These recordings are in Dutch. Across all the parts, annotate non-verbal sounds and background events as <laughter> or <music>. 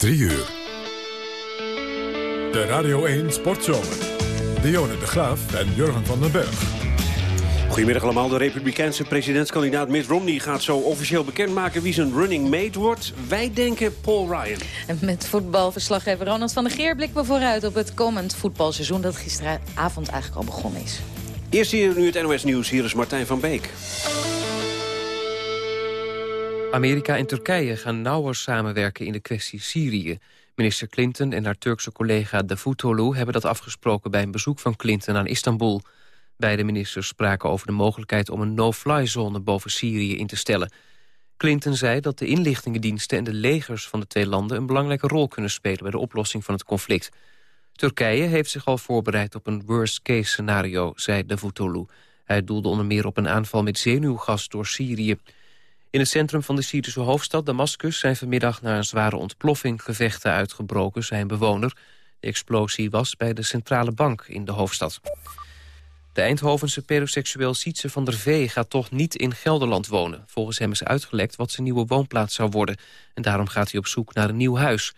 3 uur. De Radio 1 Sportzomer. Dionne de Graaf en Jurgen van den Berg. Goedemiddag allemaal. De republikeinse presidentskandidaat Mitt Romney gaat zo officieel bekendmaken wie zijn running mate wordt. Wij denken Paul Ryan. En met voetbalverslaggever Ronald van der Geer blikken we vooruit op het komend voetbalseizoen dat gisteravond eigenlijk al begonnen is. Eerst hier nu het NOS Nieuws. Hier is Martijn van Beek. Amerika en Turkije gaan nauwer samenwerken in de kwestie Syrië. Minister Clinton en haar Turkse collega Davutoglu hebben dat afgesproken bij een bezoek van Clinton aan Istanbul. Beide ministers spraken over de mogelijkheid om een no-fly-zone boven Syrië in te stellen. Clinton zei dat de inlichtingendiensten en de legers van de twee landen een belangrijke rol kunnen spelen bij de oplossing van het conflict. Turkije heeft zich al voorbereid op een worst-case scenario, zei Davutoglu. Hij doelde onder meer op een aanval met zenuwgas door Syrië. In het centrum van de Syrische hoofdstad Damascus zijn vanmiddag na een zware ontploffing gevechten uitgebroken, zijn bewoner. De explosie was bij de centrale bank in de hoofdstad. De Eindhovense pedoseksueel Sietse van der Vee gaat toch niet in Gelderland wonen. Volgens hem is uitgelekt wat zijn nieuwe woonplaats zou worden. En daarom gaat hij op zoek naar een nieuw huis.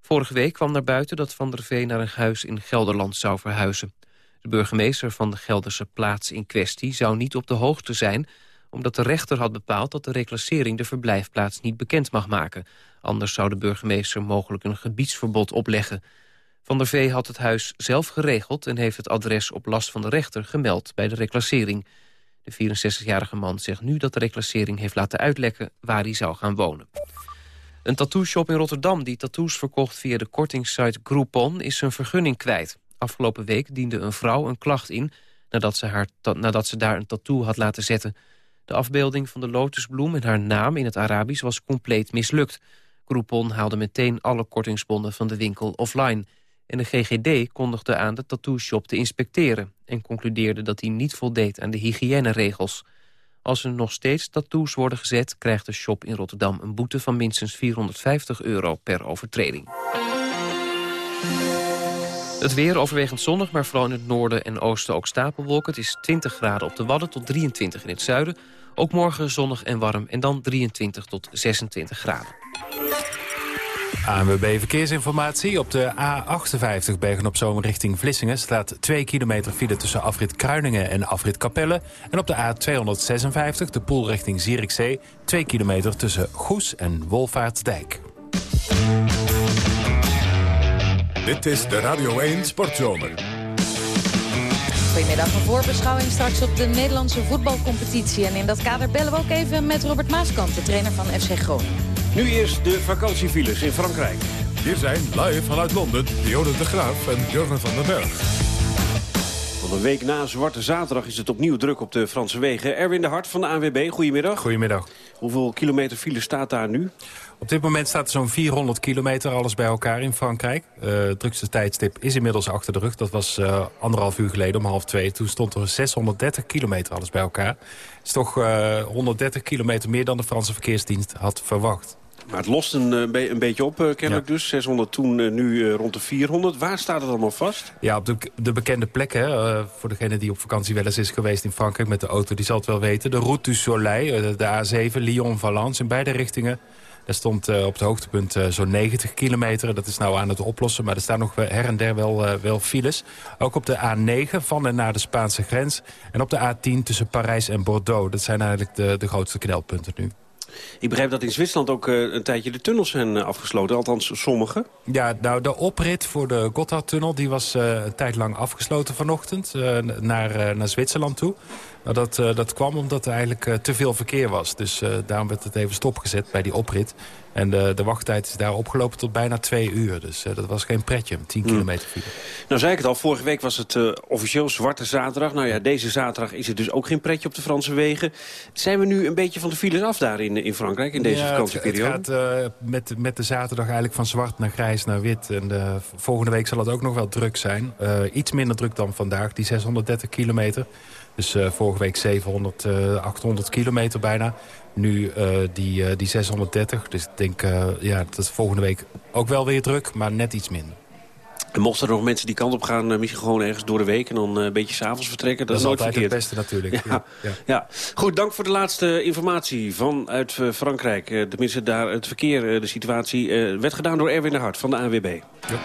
Vorige week kwam naar buiten dat Van der Vee naar een huis in Gelderland zou verhuizen. De burgemeester van de Gelderse plaats in kwestie zou niet op de hoogte zijn omdat de rechter had bepaald dat de reclassering de verblijfplaats niet bekend mag maken. Anders zou de burgemeester mogelijk een gebiedsverbod opleggen. Van der Vee had het huis zelf geregeld en heeft het adres op last van de rechter gemeld bij de reclassering. De 64-jarige man zegt nu dat de reclassering heeft laten uitlekken waar hij zou gaan wonen. Een tattoo-shop in Rotterdam die tattoos verkocht via de kortingssite Groupon is zijn vergunning kwijt. Afgelopen week diende een vrouw een klacht in nadat ze, haar nadat ze daar een tattoo had laten zetten. De afbeelding van de lotusbloem en haar naam in het Arabisch was compleet mislukt. Groupon haalde meteen alle kortingsbonnen van de winkel offline. En de GGD kondigde aan de tattoo-shop te inspecteren... en concludeerde dat hij niet voldeed aan de hygiëneregels. Als er nog steeds tattoos worden gezet... krijgt de shop in Rotterdam een boete van minstens 450 euro per overtreding. Het weer overwegend zonnig, maar vooral in het noorden en oosten ook stapelwolken. Het is 20 graden op de Wadden tot 23 in het zuiden. Ook morgen zonnig en warm en dan 23 tot 26 graden. ANWB Verkeersinformatie. Op de A58 Bergen op Zomer richting Vlissingen... staat 2 kilometer file tussen afrit Kruiningen en afrit Capelle. En op de A256 de pool richting Zierikzee... 2 kilometer tussen Goes en Wolvaartsdijk. Dit is de Radio 1 Sportzomer. Goedemiddag, een voorbeschouwing straks op de Nederlandse voetbalcompetitie. En in dat kader bellen we ook even met Robert Maaskant, de trainer van FC Groningen. Nu eerst de vakantiefiles in Frankrijk. Hier zijn live vanuit Londen Dionne de Graaf en Jurgen van den Berg. Tot een week na Zwarte Zaterdag is het opnieuw druk op de Franse wegen. Erwin de Hart van de ANWB, goedemiddag. Goedemiddag. Hoeveel kilometer file staat daar nu? Op dit moment staat er zo'n 400 kilometer alles bij elkaar in Frankrijk. Uh, het drukste tijdstip is inmiddels achter de rug. Dat was uh, anderhalf uur geleden om half twee. Toen stond er 630 kilometer alles bij elkaar. Het is toch uh, eh, 130 kilometer meer dan de Franse verkeersdienst had verwacht. Maar het lost een, een beetje op, kennelijk dus. 600 toen, nu rond de 400. Waar staat het allemaal vast? Ja, op de, de bekende plekken. voor degene die op vakantie wel eens is geweest in Frankrijk met de auto... die zal het wel weten. De Route du Soleil, de A7, Lyon-Valence in beide richtingen. Er stond uh, op het hoogtepunt uh, zo'n 90 kilometer. Dat is nou aan het oplossen, maar er staan nog her en der wel, uh, wel files. Ook op de A9 van en naar de Spaanse grens. En op de A10 tussen Parijs en Bordeaux. Dat zijn eigenlijk de, de grootste knelpunten nu. Ik begrijp dat in Zwitserland ook uh, een tijdje de tunnels zijn uh, afgesloten. Althans, sommige. Ja, nou, de oprit voor de Gotthardtunnel die was uh, een tijd lang afgesloten vanochtend. naar, naar Zwitserland toe. Nou, dat, dat kwam omdat er eigenlijk te veel verkeer was. Dus daarom werd het even stopgezet bij die oprit. En de, de wachttijd is daar opgelopen tot bijna twee uur. Dus dat was geen pretje, 10 hmm. kilometer file. Nou zei ik het al, vorige week was het officieel Zwarte Zaterdag. Nou ja, deze zaterdag is het dus ook geen pretje op de Franse wegen. Zijn we nu een beetje van de files af daar in, in Frankrijk in deze ja, vakantieperiode? Het, gaat met, met de zaterdag eigenlijk van zwart naar grijs naar wit. En volgende week zal het ook nog wel druk zijn. iets minder druk dan vandaag, die 630 kilometer. Dus vorige week 700, 800 kilometer bijna. Nu uh, die, die 630. Dus ik denk ja, dat is volgende week ook wel weer druk, maar net iets minder. En mochten er nog mensen die kant op gaan, misschien gewoon ergens door de week... en dan een beetje s'avonds vertrekken, dat, dat is nooit altijd het beste natuurlijk. <laughs> Ja. Ja. ja. Goed, dank voor de laatste informatie vanuit Frankrijk. tenminste, daar het verkeer, de situatie, werd gedaan door Erwin de Hart van de ANWB. Ja.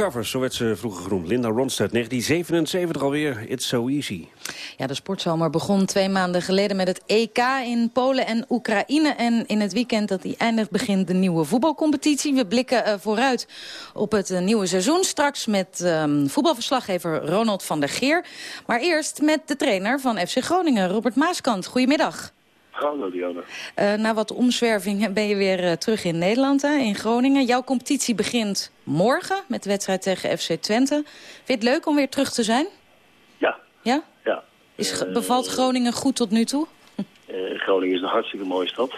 Covers, zo werd ze vroeger genoemd. Linda Ronstadt, 1977 alweer. It's so easy. Ja, de sportzomer begon twee maanden geleden met het EK in Polen en Oekraïne. En in het weekend dat die eindigt begint de nieuwe voetbalcompetitie. We blikken uh, vooruit op het uh, nieuwe seizoen. Straks met um, voetbalverslaggever Ronald van der Geer. Maar eerst met de trainer van FC Groningen, Robert Maaskant. Goedemiddag. Hallo Diana. Uh, na wat omzwerving ben je weer uh, terug in Nederland, hè, in Groningen. Jouw competitie begint morgen met de wedstrijd tegen FC Twente. Vind je het leuk om weer terug te zijn? Ja. Ja? Ja. Is, uh, bevalt Groningen goed tot nu toe? Groningen is een hartstikke mooie stad.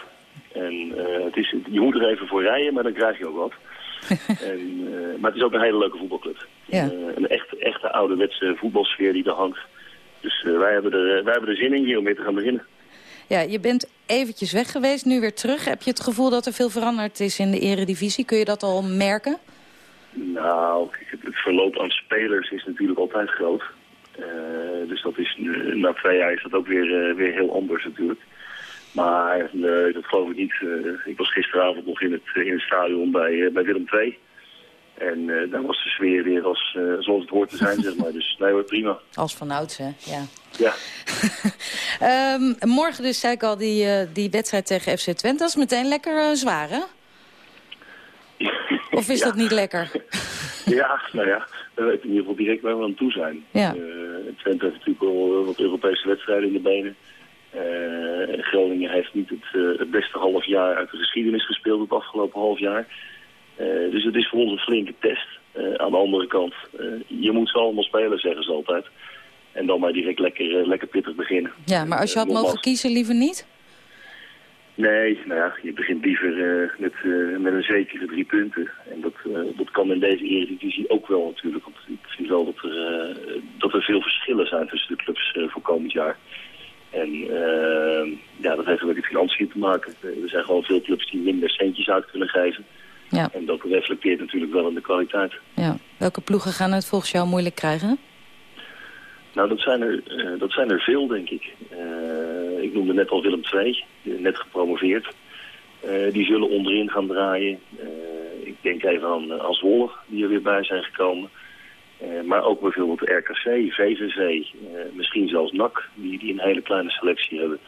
En het is, je moet er even voor rijden, maar dan krijg je ook wat. <laughs> en, maar het is ook een hele leuke voetbalclub. Ja. een echt, echte ouderwetse voetbalsfeer die er hangt. Dus wij, hebben er, wij hebben er zin in hier om mee te gaan beginnen. Ja, je bent eventjes weg geweest, nu weer terug. Heb je het gevoel dat er veel veranderd is in de eredivisie? Kun je dat al merken? Nou, het verloop aan spelers is natuurlijk altijd groot. Uh, dus dat is, na twee jaar is dat ook weer, uh, weer heel anders natuurlijk. Maar dat geloof ik niet. Ik was gisteravond nog in het, in het stadion bij, bij Willem II. En uh, daar was de sfeer weer als, uh, zoals het hoort te zijn, zeg maar. Dus nee prima. <laughs> Als vanouds, hè? Ja. Ja. um, <laughs> morgen dus, zei ik al, die, uh, die wedstrijd tegen FC Twente. Dat is meteen lekker zwaar, hè? <laughs> Of is ja. dat niet lekker? ja, nou ja, we weten in ieder geval direct waar we aan toe zijn. Ja. Twente heeft natuurlijk wel wat Europese wedstrijden in de benen. Groningen heeft niet het, het beste half jaar uit de geschiedenis gespeeld het afgelopen half jaar. Uh, dus het is voor ons een flinke test. Uh, aan de andere kant, uh, je moet ze allemaal spelen, zeggen ze altijd. En dan maar direct lekker, lekker pittig beginnen. Ja, maar als je had mogen kiezen, liever niet? Nee, nou ja, je begint liever met, met een zekere drie punten. En dat, dat kan in deze Eredivisie ook wel natuurlijk. Want ik vind wel dat er, dat er veel verschillen zijn tussen de clubs voor komend jaar. En ja, dat heeft er met de financiën te maken. Er zijn gewoon veel clubs die minder centjes uit kunnen geven. Ja. En dat reflecteert natuurlijk wel in de kwaliteit. Ja. Welke ploegen gaan het volgens jou moeilijk krijgen? Nou, dat zijn er, uh, dat zijn er veel, denk ik. Uh, ik noemde net al Willem II, net gepromoveerd. die zullen onderin gaan draaien. ik denk even aan als die er weer bij zijn gekomen. maar ook bijvoorbeeld RKC, VVV, misschien zelfs NAC, die, die een hele kleine selectie hebben.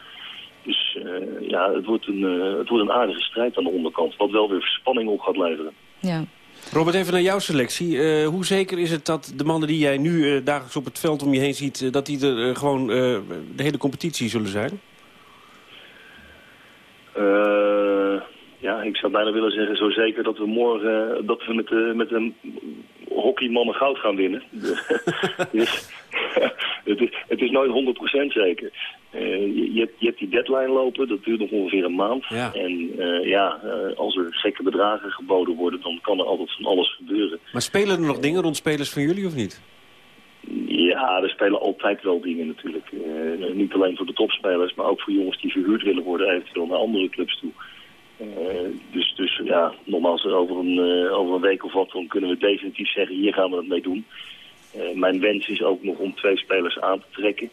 Dus ja, het wordt, een, het wordt een aardige strijd aan de onderkant, wat wel weer spanning op gaat leveren. Ja. Robert, even naar jouw selectie. Uh, hoe zeker is het dat de mannen die jij nu uh, dagelijks op het veld om je heen ziet... Uh, dat die er gewoon de hele competitie zullen zijn? ja, ik zou bijna willen zeggen zo zeker dat we morgen dat we met, met een hockeymannen goud gaan winnen. <laughs> dus, <laughs> het, is, het is nooit 100% zeker. Uh, je, hebt, je, hebt, die deadline lopen, dat duurt nog ongeveer een maand. En uh, ja, uh, als er gekke bedragen geboden worden, dan kan er altijd van alles gebeuren. Maar spelen er nog dingen rond spelers van jullie of niet? Ja, er spelen altijd wel dingen natuurlijk. niet alleen voor de topspelers, maar ook voor jongens die verhuurd willen worden eventueel naar andere clubs toe. dus, dus ja, nogmaals, over een, over een week of wat, dan kunnen we definitief zeggen, hier gaan we het mee doen. Mijn wens is ook nog om twee spelers aan te trekken.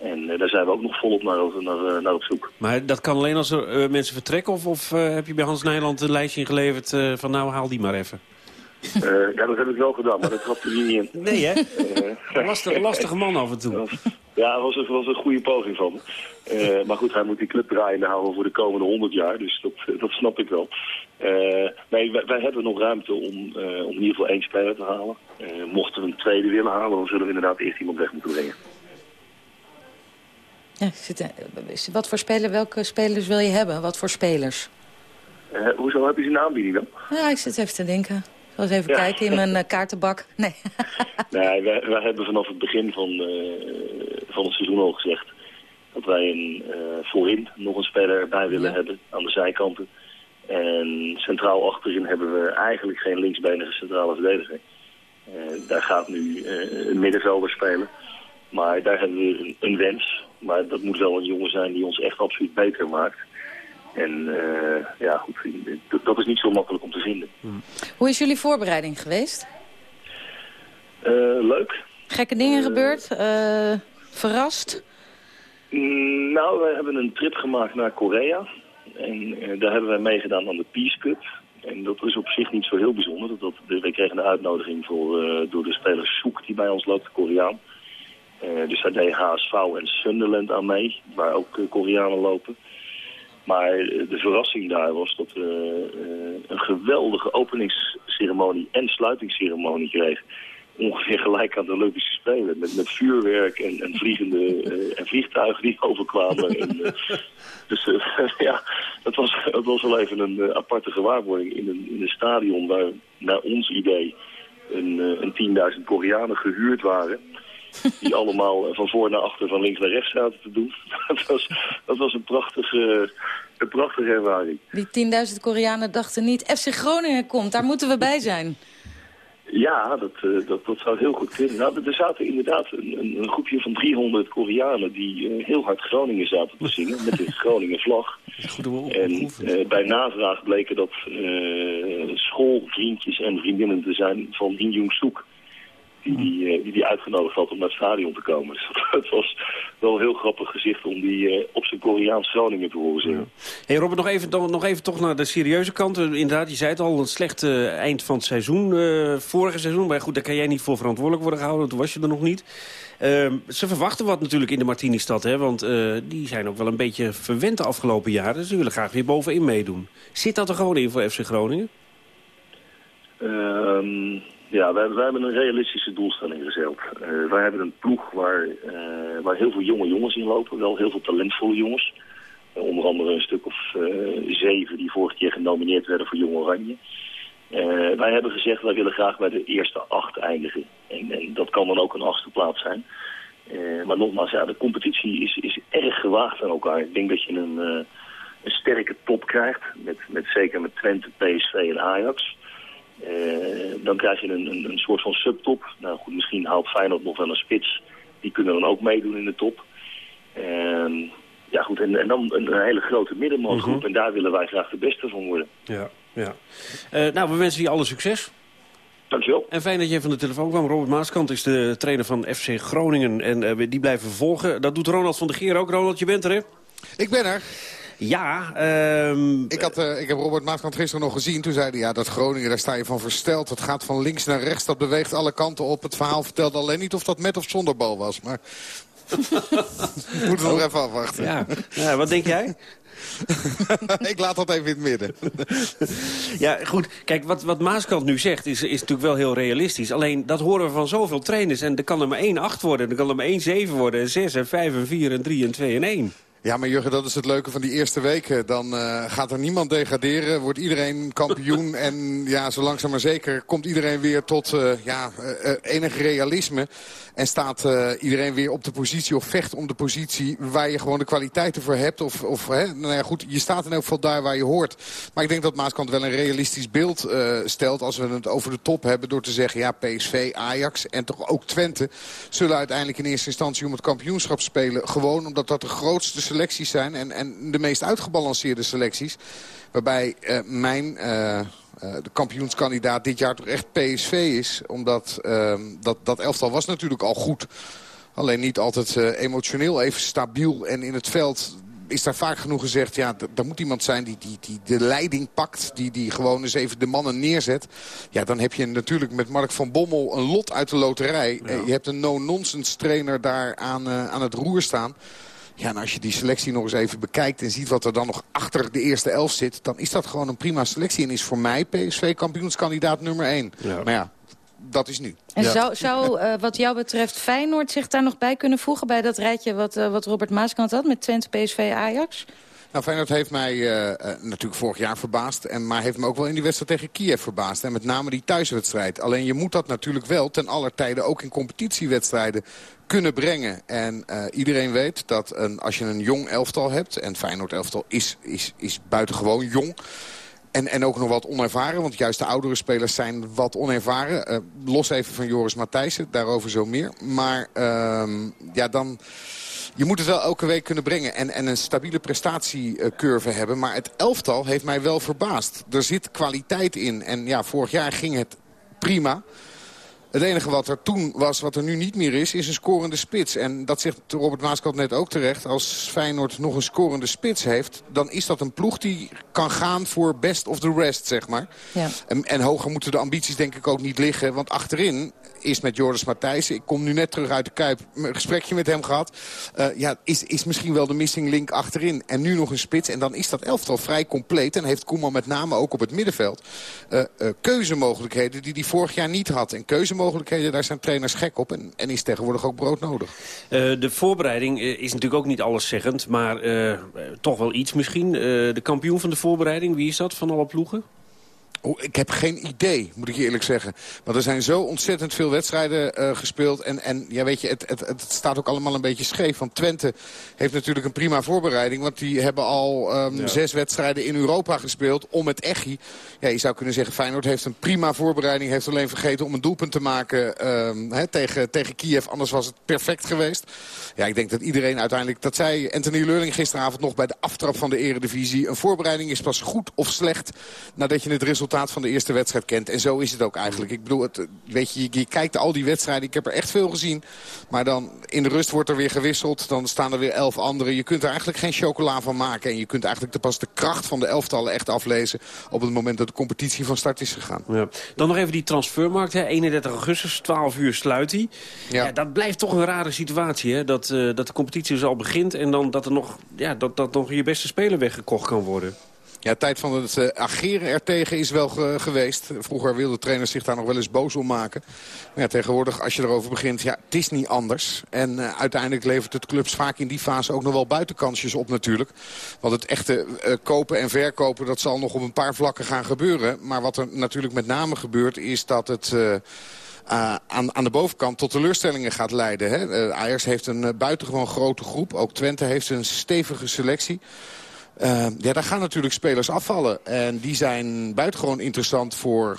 En uh, daar zijn we ook nog volop naar, naar, naar op zoek. Maar dat kan alleen als er uh, mensen vertrekken? Of, of uh, heb je bij Hans Nijland een lijstje ingeleverd van nou haal die maar even? ja, dat heb ik wel gedaan, maar dat trapte hij niet in. Nee, hè? Lastig, lastige man af en toe. Ja, dat was, was een goede poging van uh, maar goed, hij moet die club draaiende houden voor de komende 100 jaar. Dus dat, dat snap ik wel. Uh, nee, wij, wij, hebben nog ruimte om, uh, om in ieder geval één speler te halen. mochten we een tweede willen halen, dan zullen we inderdaad eerst iemand weg moeten brengen. Ja, wat voor speler, welke spelers wil je hebben? Wat voor spelers? Hoezo heb je zijn aanbieding dan? Ja, ik zit even te denken. Eens even kijken in mijn uh, kaartenbak. Nee. <laughs> <laughs> nee, wij, wij, hebben vanaf het begin van, uh, van het seizoen al gezegd... dat wij een voorin nog een speler erbij willen ja. hebben aan de zijkanten. En centraal achterin hebben we eigenlijk geen linksbenige centrale verdediger. daar gaat nu een middenvelder spelen. Maar daar hebben we een, een wens. Maar dat moet wel een jongen zijn die ons echt absoluut beter maakt. En uh, ja, goed, dat is niet zo makkelijk om te vinden. Hmm. Hoe is jullie voorbereiding geweest? Uh, leuk. Gekke dingen uh, gebeurd? verrast? Mm, nou, we hebben een trip gemaakt naar Korea. En daar hebben wij meegedaan aan de Peace Cup. En dat is op zich niet zo heel bijzonder. Dat, dat, wij kregen een uitnodiging voor, door de speler Soek die bij ons loopt, de Koreaan. Uh, dus daar deed HSV en Sunderland aan mee, waar ook uh, Koreanen lopen. Maar de verrassing daar was dat we een geweldige openingsceremonie en sluitingsceremonie kregen. Ongeveer gelijk aan de Olympische Spelen. Met, met vuurwerk en, en vliegende en vliegtuigen die overkwamen. en, dus <laughs> ja, dat was, dat was wel even een aparte gewaarwording in een, in een stadion waar naar ons idee een, een 10.000 Koreanen gehuurd waren die allemaal eh, van voor naar achter, van links naar rechts zaten te doen. <laughs> dat, was, dat was een prachtige, een prachtige ervaring. Die 10.000 Koreanen dachten niet, FC Groningen komt, daar moeten we bij zijn. Ja, dat, uh, dat, dat zou heel goed kunnen. Nou, er zaten inderdaad een, een, groepje van 300 Koreanen die uh, heel hard Groningen zaten te zingen met de Groningen vlag. En uh, bij navraag bleken dat schoolvriendjes en vriendinnen te zijn van In Jung Soek die, die, eh, die, die uitgenodigd had om naar het stadion te komen. Dus <laughs> het was wel een heel grappig gezicht om die uh, op zijn Koreaans Groningen te horen zingen. Hey Robert, nog even, nog even toch naar de serieuze kant. Eh, inderdaad, je zei het al, een slecht uh, eind van het seizoen, uh, vorige seizoen. Maar goed, daar kan jij niet voor verantwoordelijk worden gehouden, toen was je er nog niet. Ehm, ze verwachten wat natuurlijk in de Martini-stad, hè, want die zijn ook wel een beetje verwend de afgelopen jaren. Ze willen graag weer bovenin meedoen. Zit dat er gewoon in voor FC Groningen? Um, ja, wij, hebben een realistische doelstelling gezet. Uh, wij hebben een ploeg waar, uh, waar heel veel jonge jongens in lopen. Wel heel veel talentvolle jongens. Uh, onder andere een stuk of zeven die vorig keer genomineerd werden voor Jong Oranje. wij hebben gezegd, wij willen graag bij de eerste acht eindigen. En, en dat kan dan ook een achtste plaats zijn. maar nogmaals, ja, de competitie is, is erg gewaagd aan elkaar. Ik denk dat je een, een sterke top krijgt. Met, met, zeker met Twente, PSV en Ajax. Uh, dan krijg je een, een, een, soort van subtop. Nou goed, misschien haalt Feyenoord nog wel een spits. Die kunnen dan ook meedoen in de top. Uh, ja goed, en, en, dan een, hele grote middenmootgroep. Mhm. En daar willen wij graag de beste van worden. Ja, ja. Uh, nou, we wensen je alle succes. Dankjewel. En fijn dat je van de telefoon kwam. Robert Maaskant is de trainer van FC Groningen. En uh, die blijven volgen. Dat doet Ronald van der Geer ook. Ronald, je bent er, hè? Ik ben er. Ja, um, ik, had, uh, ik heb Robert Maaskant gisteren nog gezien. Toen zei hij, ja, dat Groningen, daar sta je van versteld. Het gaat van links naar rechts, dat beweegt alle kanten op. Het verhaal vertelde alleen niet of dat met of zonder bal was. Maar <laughs> moeten we nog even afwachten. Ja. ja, wat denk jij? <laughs> ik laat dat even in het midden. <laughs> ja, goed. Kijk, wat, wat Maaskant nu zegt is, is natuurlijk wel heel realistisch. Alleen, dat horen we van zoveel trainers. En er kan er maar één 8 worden, er kan er maar één 7 worden... en 6 en 5 en 4 en 3 en 2 en 1. Ja, maar Jurgen, dat is het leuke van die eerste weken. Dan uh, gaat er niemand degraderen, wordt iedereen kampioen... <laughs> en ja, zo langzaam maar zeker komt iedereen weer tot uh, ja, uh, enig realisme... En staat iedereen weer op de positie of vecht om de positie waar je gewoon de kwaliteiten voor hebt. Of, of hè, nou ja, goed, je staat in elk geval daar waar je hoort. Maar ik denk dat Maaskant wel een realistisch beeld stelt als we het over de top hebben. Door te zeggen, ja, PSV, Ajax en toch ook Twente zullen uiteindelijk in eerste instantie om het kampioenschap spelen. Gewoon omdat dat de grootste selecties zijn en, en de meest uitgebalanceerde selecties. Waarbij uh, mijn... Uh, de kampioenskandidaat dit jaar toch echt PSV is. Omdat uh, dat, dat elftal was natuurlijk al goed. Alleen niet altijd emotioneel even stabiel. En in het veld is daar vaak genoeg gezegd... ja, er moet iemand zijn die, die, die de leiding pakt. Die, die gewoon eens even de mannen neerzet. Ja, dan heb je natuurlijk met Mark van Bommel een lot uit de loterij. Ja. je hebt een no-nonsense trainer daar aan, aan het roer staan... Ja, en als je die selectie nog eens even bekijkt en ziet wat er dan nog achter de eerste elf zit... dan is dat gewoon een prima selectie. En is voor mij PSV kampioenskandidaat nummer 1. Ja. Maar ja, dat is nu. En zou, zou uh, <laughs> wat jou betreft Feyenoord zich daar nog bij kunnen voegen... bij dat rijtje wat, uh, wat Robert Maaskant had met Twente, PSV, Ajax? Nou, Feyenoord heeft mij uh, uh, natuurlijk vorig jaar verbaasd. En, maar heeft me ook wel in die wedstrijd tegen Kiev verbaasd. En met name die thuiswedstrijd. Alleen je moet dat natuurlijk wel ten aller tijde ook in competitiewedstrijden kunnen brengen. En uh, iedereen weet dat een, als je een jong elftal hebt... en Feyenoord elftal is, is, is buitengewoon jong... En, en ook nog wat onervaren, want juist de oudere spelers zijn wat onervaren. Los even van Joris Matthijssen, daarover zo meer. Maar uh, ja, dan... Je moet het wel elke week kunnen brengen en, en een stabiele prestatiecurve hebben. Maar het elftal heeft mij wel verbaasd. Er zit kwaliteit in. En ja, vorig jaar ging het prima. Het enige wat er toen was, wat er nu niet meer is, is een scorende spits. En dat zegt Robert Maaskant net ook terecht. Als Feyenoord nog een scorende spits heeft... dan is dat een ploeg die kan gaan voor best of the rest, zeg maar. Ja. En, en hoger moeten de ambities denk ik ook niet liggen. Want achterin is met Joris Matthijssen. Ik kom nu net terug uit de Kuip. Een gesprekje met hem gehad. Uh, ja, is, is misschien wel de missing link achterin. En nu nog een spits. En dan is dat elftal vrij compleet. En heeft Koeman met name ook op het middenveld uh, uh, keuzemogelijkheden die hij vorig jaar niet had. En keuzemogelijkheden, daar zijn trainers gek op. En, en is tegenwoordig ook brood nodig. de voorbereiding is natuurlijk ook niet alleszeggend. Maar toch wel iets misschien. de kampioen van de voorbereiding, wie is dat van alle ploegen? Oh, ik heb geen idee, moet ik je eerlijk zeggen. Want er zijn zo ontzettend veel wedstrijden uh, gespeeld. En, en ja, weet je, het, het, het, staat ook allemaal een beetje scheef. Want Twente heeft natuurlijk een prima voorbereiding. Want die hebben al um, ja. zes wedstrijden in Europa gespeeld om het Echi. Ja, je zou kunnen zeggen, Feyenoord heeft een prima voorbereiding. Heeft alleen vergeten om een doelpunt te maken um, he, tegen, tegen Kiev. Anders was het perfect geweest. Ja, ik denk dat iedereen uiteindelijk... Dat zei Anthony Leurling gisteravond nog bij de aftrap van de eredivisie. Een voorbereiding is pas goed of slecht nadat je het resultaat van de eerste wedstrijd kent. En zo is het ook eigenlijk. Ik bedoel, het, weet je, je, je kijkt al die wedstrijden. Ik heb er echt veel gezien. Maar dan in de rust wordt er weer gewisseld. Dan staan er weer elf anderen. Je kunt er eigenlijk geen chocola van maken. En je kunt eigenlijk pas de kracht van de elftallen echt aflezen... op het moment dat de competitie van start is gegaan. Ja. Dan nog even die transfermarkt. Hè. 31 augustus, 12 uur sluit hij. Ja. ja. dat blijft toch een rare situatie. Hè? Dat, uh, dat de competitie dus al begint... en dan dat er nog, ja, dat, dat nog je beste speler weggekocht kan worden. Ja, tijd van het uh, ageren ertegen is wel ge geweest. Vroeger wilden trainers zich daar nog wel eens boos om maken. Maar tegenwoordig, als je erover begint, ja, het is niet anders. En uh, uiteindelijk levert het clubs vaak in die fase ook nog wel buitenkansjes op natuurlijk. Want het echte uh, kopen en verkopen, dat zal nog op een paar vlakken gaan gebeuren. Maar wat er natuurlijk met name gebeurt, is dat het... Aan, aan, de bovenkant tot teleurstellingen gaat leiden. Hè? Ajax heeft een buitengewoon grote groep. Ook Twente heeft een stevige selectie. Uh, ja, daar gaan natuurlijk spelers afvallen. En die zijn buitengewoon interessant voor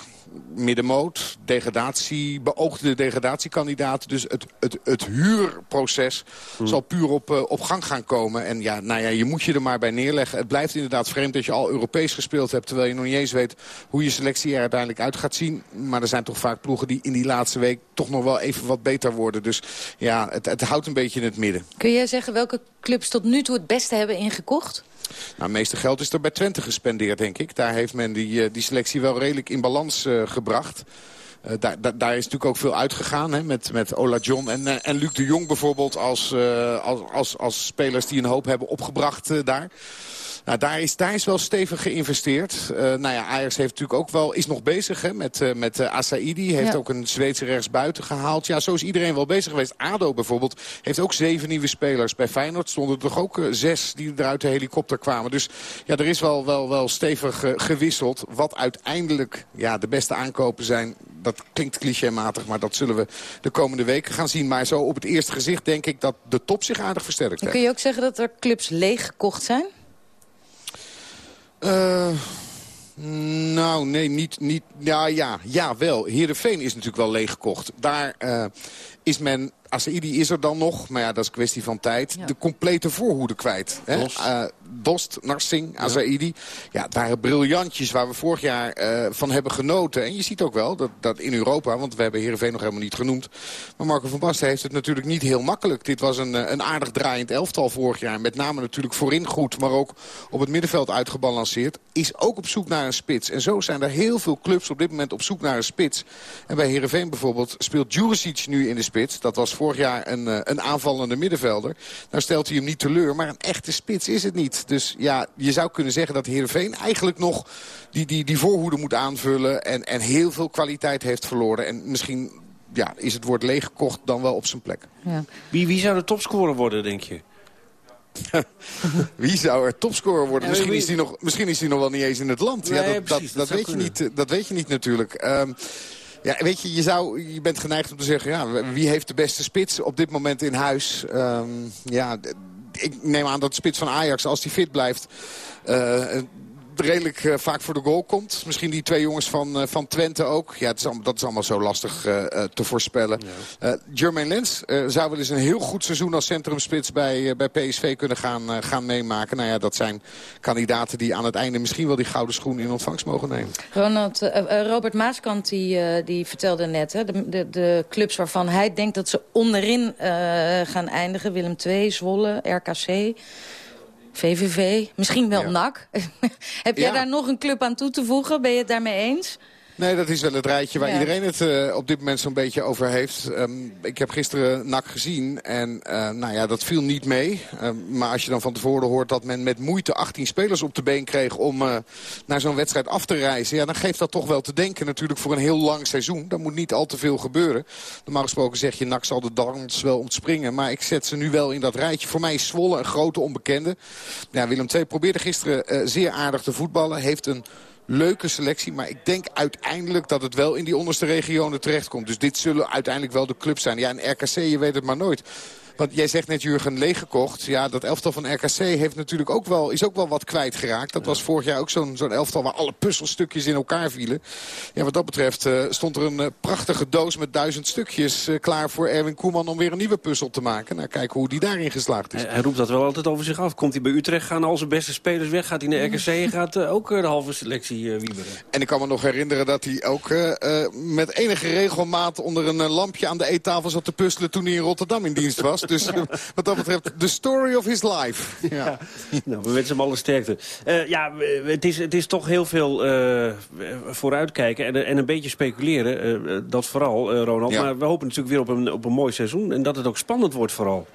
middenmoot, degradatie, beoogde degradatiekandidaat. Dus het, het, het huurproces hmm. zal puur op, uh, op gang gaan komen. En ja, nou ja, je moet je er maar bij neerleggen. Het blijft inderdaad vreemd dat je al Europees gespeeld hebt... terwijl je nog niet eens weet hoe je selectie er uiteindelijk uit gaat zien. Maar er zijn toch vaak ploegen die in die laatste week toch nog wel even wat beter worden. Dus ja, het, het houdt een beetje in het midden. Kun jij zeggen welke clubs tot nu toe het beste hebben ingekocht? Nou, het meeste geld is er bij Twente gespendeerd, denk ik. Daar heeft men die, eh, die selectie wel redelijk in balans uh, gebracht. Daar, daar, daar, is natuurlijk ook veel uitgegaan hè, met, met Ola John en, en Luc de Jong bijvoorbeeld als, als, als, als spelers die een hoop hebben opgebracht daar. Nou, daar is, daar is wel stevig geïnvesteerd. Uh, nou ja, Ajax heeft natuurlijk ook wel, is nog bezig hè, met, uh, met uh, Asaidi. Heeft ook een Zweedse rechtsbuiten gehaald. Ja, zo is iedereen wel bezig geweest. ADO bijvoorbeeld heeft ook zeven nieuwe spelers. Bij Feyenoord stonden er toch ook zes die eruit de helikopter kwamen. Dus ja, er is wel, wel, wel stevig gewisseld. Wat uiteindelijk ja, de beste aankopen zijn, dat klinkt clichématig, maar dat zullen we de komende weken gaan zien. Maar zo op het eerste gezicht denk ik dat de top zich aardig versterkt heeft. Kun je ook zeggen dat er clubs leeg gekocht zijn? Uh, nou, nee, niet... niet ja, ja, ja, wel. Heerenveen is natuurlijk wel leeggekocht. Daar uh, is men Asaidi is er dan nog, maar ja, dat is een kwestie van tijd. De complete voorhoede kwijt. Hè? Dost. Uh, Dost, Narsing, Asaidi. Ja. het waren briljantjes waar we vorig jaar uh, van hebben genoten. En je ziet ook wel dat, dat in Europa, want we hebben Heerenveen nog helemaal niet genoemd. Maar Marco van Basten heeft het natuurlijk niet heel makkelijk. Dit was een, een aardig draaiend elftal vorig jaar. Met name natuurlijk voorin goed, maar ook op het middenveld uitgebalanceerd. Is ook op zoek naar een spits. En zo zijn er heel veel clubs op dit moment op zoek naar een spits. En bij Heerenveen bijvoorbeeld speelt Juricic nu in de spits. Dat was vorig jaar een, eh, een aanvallende middenvelder. Nou stelt hij hem niet teleur, maar een echte spits is het niet. Dus ja, je zou kunnen zeggen dat Heerenveen eigenlijk nog die, die, die voorhoede moet aanvullen... En, en heel veel kwaliteit heeft verloren. En misschien ja, is het woord leeggekocht dan wel op zijn plek. Ja. Wie, wie zou de topscorer worden, denk je? <laughs> Wie zou er topscorer worden? misschien, is die nog, misschien is hij nog wel niet eens in het land. ja, dat, dat, dat, weet je niet, dat weet je niet natuurlijk. Um, ja, weet je, je, zou, je bent geneigd om te zeggen... Ja, wie heeft de beste spits op dit moment in huis? Um, ja, ik neem aan dat de spits van Ajax, als die fit blijft... Uh, redelijk uh, vaak voor de goal komt. Misschien die twee jongens van, uh, van Twente ook. Ja, het is allemaal, dat is allemaal zo lastig uh, te voorspellen. Ja. Jermaine Lens zou wel eens een heel goed seizoen als centrumspits bij, bij PSV kunnen gaan, gaan meemaken. Nou ja, dat zijn kandidaten die aan het einde misschien wel die gouden schoen in ontvangst mogen nemen. Ronald, Robert Maaskant die, die vertelde net, hè, de, de, de, clubs waarvan hij denkt dat ze onderin gaan eindigen. Willem II, Zwolle, RKC... VVV, misschien wel ja. NAC. <laughs> Heb jij daar nog een club aan toe te voegen? Ben je het daarmee eens? Nee, dat is wel het rijtje waar iedereen het uh, op dit moment zo'n beetje over heeft. Um, ik heb gisteren NAC gezien en uh, nou ja, dat viel niet mee. Um, maar als je dan van tevoren hoort dat men met moeite 18 spelers op de been kreeg... om uh, naar zo'n wedstrijd af te reizen... Ja, dan geeft dat toch wel te denken natuurlijk voor een heel lang seizoen. Dan moet niet al te veel gebeuren. Normaal gesproken zeg je NAC zal de dans wel ontspringen. Maar ik zet ze nu wel in dat rijtje. Voor mij is Zwolle een grote onbekende. Ja, Willem II probeerde gisteren zeer aardig te voetballen. Heeft een leuke selectie. Maar ik denk uiteindelijk dat het wel in die onderste regionen terechtkomt. Dus dit zullen uiteindelijk wel de clubs zijn. Ja, en RKC, je weet het maar nooit. Want jij zegt net Jurgen leeggekocht. Ja, dat elftal van RKC heeft natuurlijk ook wel, is ook wel wat kwijtgeraakt. Dat was vorig jaar ook zo'n zo'n elftal waar alle puzzelstukjes in elkaar vielen. Ja, wat dat betreft uh, stond er een uh, prachtige doos met duizend stukjes uh, klaar voor Erwin Koeman om weer een nieuwe puzzel te maken. Nou, kijken hoe die daarin geslaagd is. Hij, hij, roept dat wel altijd over zich af. Komt hij bij Utrecht, gaan al zijn beste spelers weg. Gaat hij naar RKC en gaat ook de halve selectie wieberen. En ik kan me nog herinneren dat hij ook met enige regelmaat onder een lampje aan de eettafel zat te puzzelen toen hij in Rotterdam in dienst was. Dus wat dat betreft, the story of his life. <laughs> Ja. nou, we wensen hem alle sterkte. Uh, ja, het is, het is toch heel veel uh, vooruitkijken en, en een beetje speculeren. Uh, dat vooral, Ronald. Maar we hopen natuurlijk weer op een, op een mooi seizoen. En dat het ook spannend wordt vooral.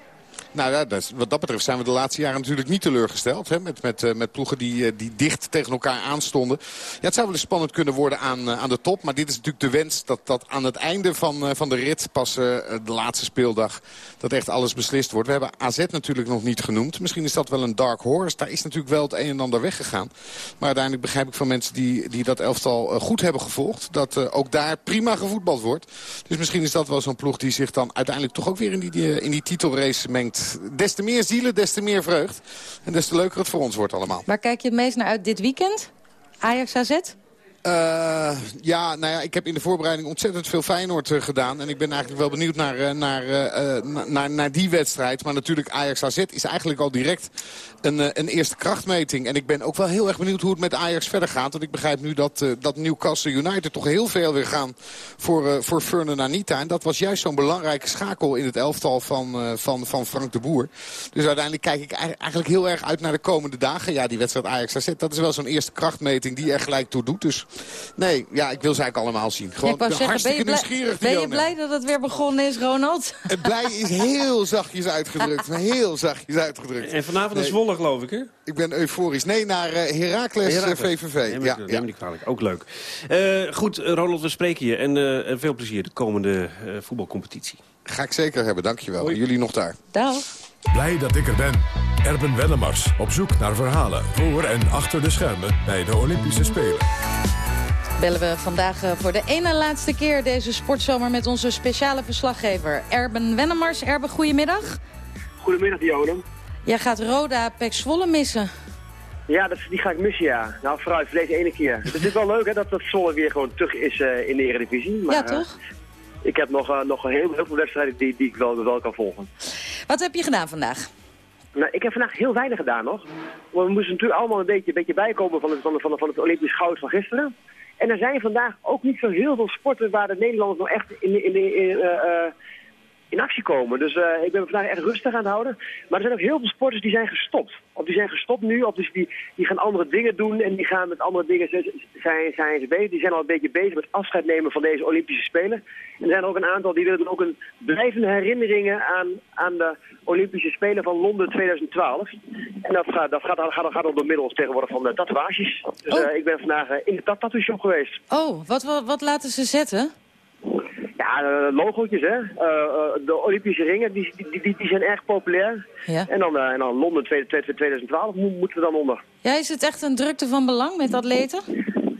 Nou ja, wat dat betreft zijn we de laatste jaren natuurlijk niet teleurgesteld. Hè, met, met, uh, met ploegen die, uh, die dicht tegen elkaar aanstonden. Ja, het zou wel eens spannend kunnen worden aan, uh, aan de top. Maar dit is natuurlijk de wens dat, dat aan het einde van, van de rit, pas de laatste speeldag, dat echt alles beslist wordt. We hebben AZ natuurlijk nog niet genoemd. Misschien is dat wel een dark horse. Daar is natuurlijk wel het een en ander weggegaan. Maar uiteindelijk begrijp ik van mensen die, die dat elftal goed hebben gevolgd. Dat ook daar prima gevoetbald wordt. Dus misschien is dat wel zo'n ploeg die zich dan uiteindelijk toch ook weer in die, in die titelrace mengt des te meer zielen, des te meer vreugd. En des te leuker het voor ons wordt allemaal. Waar kijk je het meest naar uit dit weekend? Ajax AZ? Uh, ja, nou ja, ik heb in de voorbereiding ontzettend veel Feyenoord uh, gedaan. En ik ben eigenlijk wel benieuwd naar, uh, naar, naar, naar die wedstrijd. Maar natuurlijk Ajax AZ is eigenlijk al direct een, een eerste krachtmeting. En ik ben ook wel heel erg benieuwd hoe het met Ajax verder gaat. Want ik begrijp nu dat, dat Newcastle United toch heel veel weer gaan voor, voor Fernand Anita. En dat was juist zo'n belangrijke schakel in het elftal van, van, van Frank de Boer. Dus uiteindelijk kijk ik eigenlijk heel erg uit naar de komende dagen. Ja, die wedstrijd Ajax AZ, dat is wel zo'n eerste krachtmeting die er gelijk toe doet. Dus Nee, ja, ik wil ze eigenlijk allemaal zien. Gewoon ik zeggen, hartstikke ben je blij, nieuwsgierig. Ben je blij dat het weer begonnen is, Ronald? Het blij is heel zachtjes uitgedrukt. <laughs> heel zachtjes uitgedrukt. En vanavond is Zwolle, geloof ik, hè? Ik ben euforisch. Nee, naar uh, Heracles, Heracles. VVV. Neem ja, ja. kwalijk. Ook leuk. Uh, goed, Ronald, we spreken je. En uh, veel plezier de komende voetbalcompetitie. Ga ik zeker hebben, dankjewel. Hoi. Jullie nog daar. Dag. Blij dat ik er ben. Erben Wellemars op zoek naar verhalen voor en achter de schermen bij de Olympische Spelen bellen we vandaag eh, voor de ene laatste keer deze sportzomer... met onze speciale verslaggever Erben Wennemars. Erben, goedemiddag. Goedemiddag, Joden. Jij gaat Roda Pek Zwolle missen. Ja, dat, die ga ik missen, ja. Nou, vooruit voor deze ene keer. Het is wel leuk hè, dat dat Zwolle weer gewoon terug is uh, in de Eredivisie. Maar, ja, toch? Uh, ik heb nog, uh, nog heel, heel veel wedstrijden die, die ik wel, wel kan volgen. Wat heb je gedaan vandaag? Nou, ik heb vandaag heel weinig gedaan nog. we moesten natuurlijk allemaal een beetje, een beetje bijkomen van het, van, van, van het Olympisch goud van gisteren. En er zijn vandaag ook niet zo heel veel sporten waar de Nederlanders nog echt in, in, in, in, uh, in actie komen. Dus uh, ik ben vandaag echt rustig aan het houden. Maar er zijn ook heel veel sporters die zijn gestopt. Of die zijn gestopt nu, of dus die, die gaan andere dingen doen en die gaan met andere dingen zijn, zijn ze bezig. Die zijn al een beetje bezig met afscheid nemen van deze Olympische Spelen. En er zijn er ook een aantal die willen ook een blijvende herinneringen aan, aan de Olympische Spelen van Londen 2012. En dat gaat, dat gaat, dat gaat, dat gaat door middels tegenwoordig van de tatoeages. Dus uh, ik ben vandaag in de tattoo shop geweest. Oh, wat, wat, wat laten ze zetten? Ja, uh, logootjes, hè. Uh, uh, de Olympische ringen, die, die, die, zijn erg populair. Ja. En, dan, en dan Londen 2012 moeten we dan onder. Ja, is het echt een drukte van belang met atleten?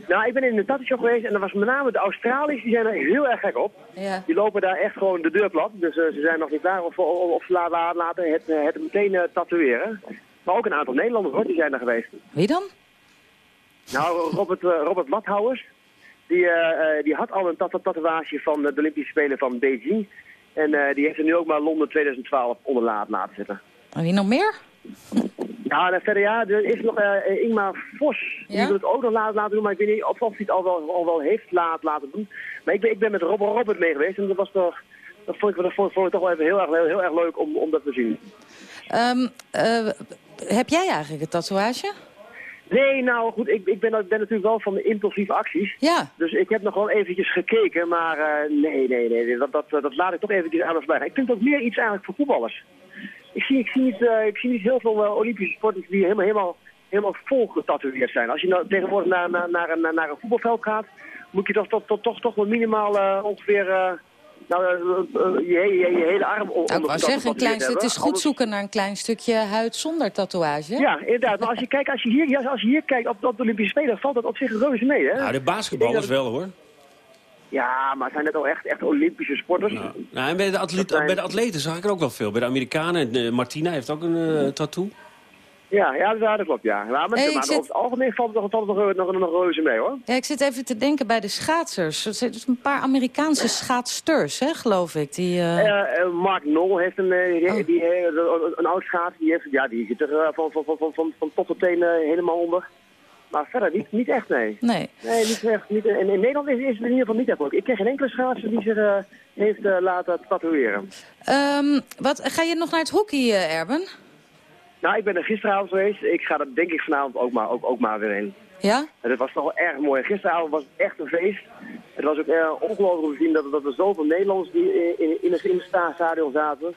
Nou, ik ben in de tattoo geweest en er was met name de Australiërs, die zijn er heel erg gek op. Ja. Die lopen daar echt gewoon de deur plat. Dus ze zijn nog niet klaar of, of, of laten het, het meteen tatoeëren. Maar ook een aantal Nederlanders hoor, die zijn er geweest. Wie dan? Nou, Robert, Robert Lathouwers. Die, uh, die had al een tat tatoeage van de Olympische Spelen van Beijing. En uh, die heeft er nu ook maar Londen 2012 onder laten zetten. En wie nog meer? Ja, en verder ja, er is nog uh, Ingmar Vos. Die wil het ook nog laten, laten doen, maar ik weet niet of, of hij het al wel, al wel heeft laten, laten doen. Maar ik ben, ik ben met Robert, Robert mee geweest en dat was toch... Dat vond ik, dat vond, vond ik toch wel even heel erg, heel, heel erg leuk om, om dat te zien. Um, heb jij eigenlijk een tatoeage? Nee, nou goed, ik, ik ben, ben, natuurlijk wel van de impulsieve acties. Ja. Dus ik heb nog wel eventjes gekeken, maar uh, nee, nee, nee, dat, dat, dat laat ik toch eventjes aan ons bij. Ik vind ook meer iets eigenlijk voor voetballers. Ik zie, ik zie, niet, uh, ik zie niet heel veel uh, Olympische sporters die helemaal, helemaal, helemaal vol getatoeëerd zijn. Als je nou tegenwoordig naar, naar, naar, naar, naar een voetbalveld gaat, moet je toch, toch, toch, toch, toch wel minimaal ongeveer nou, je, je, je, hele arm onder nou, ik zeggen, een klein, Het is goed zoeken naar een klein stukje huid zonder tatoeage. Ja, inderdaad. Maar als je, kijkt, als je, hier, als je hier kijkt op, op de Olympische Spelen, valt dat op zich reuze mee. Hè? Nou, de basketballers wel hoor. Ja, maar zijn het al echt, echt Olympische sporters? Nou, nou en bij de, atleten, bij de atleten zag ik er ook wel veel. Bij de Amerikanen, Martina heeft ook een uh, tattoo. Ja, ja, dat klopt, ja. Maar, hey, maar zit... over het algemeen valt het nog, nog, nog, nog reuze mee, hoor. Ja, ik zit even te denken bij de schaatsers. Er zijn een paar Amerikaanse schaatsters, hè, geloof ik. Die, uh... uh, Mark Nol heeft een, uh, oh. die, een oud schaats. Die, heeft, ja, die zit er van, van, van, van, van, tot teen helemaal onder. Maar verder niet, niet echt, nee. Nee. Nee, niet echt. Niet, in, in Nederland is, is het in ieder geval niet echt leuk. Ik ken geen enkele schaatser die zich heeft laten tatoeëren. Um, wat, ga je nog naar het hockey, Erben? Nou, ik ben er gisteravond geweest. Ik ga er denk ik vanavond ook maar, ook, ook maar weer in. Ja? En was toch wel erg mooi. Gisteravond was het echt een feest. Het was ook uh, ongelooflijk om te zien dat, dat er zoveel Nederlanders die in, in, in het, stadion zaten.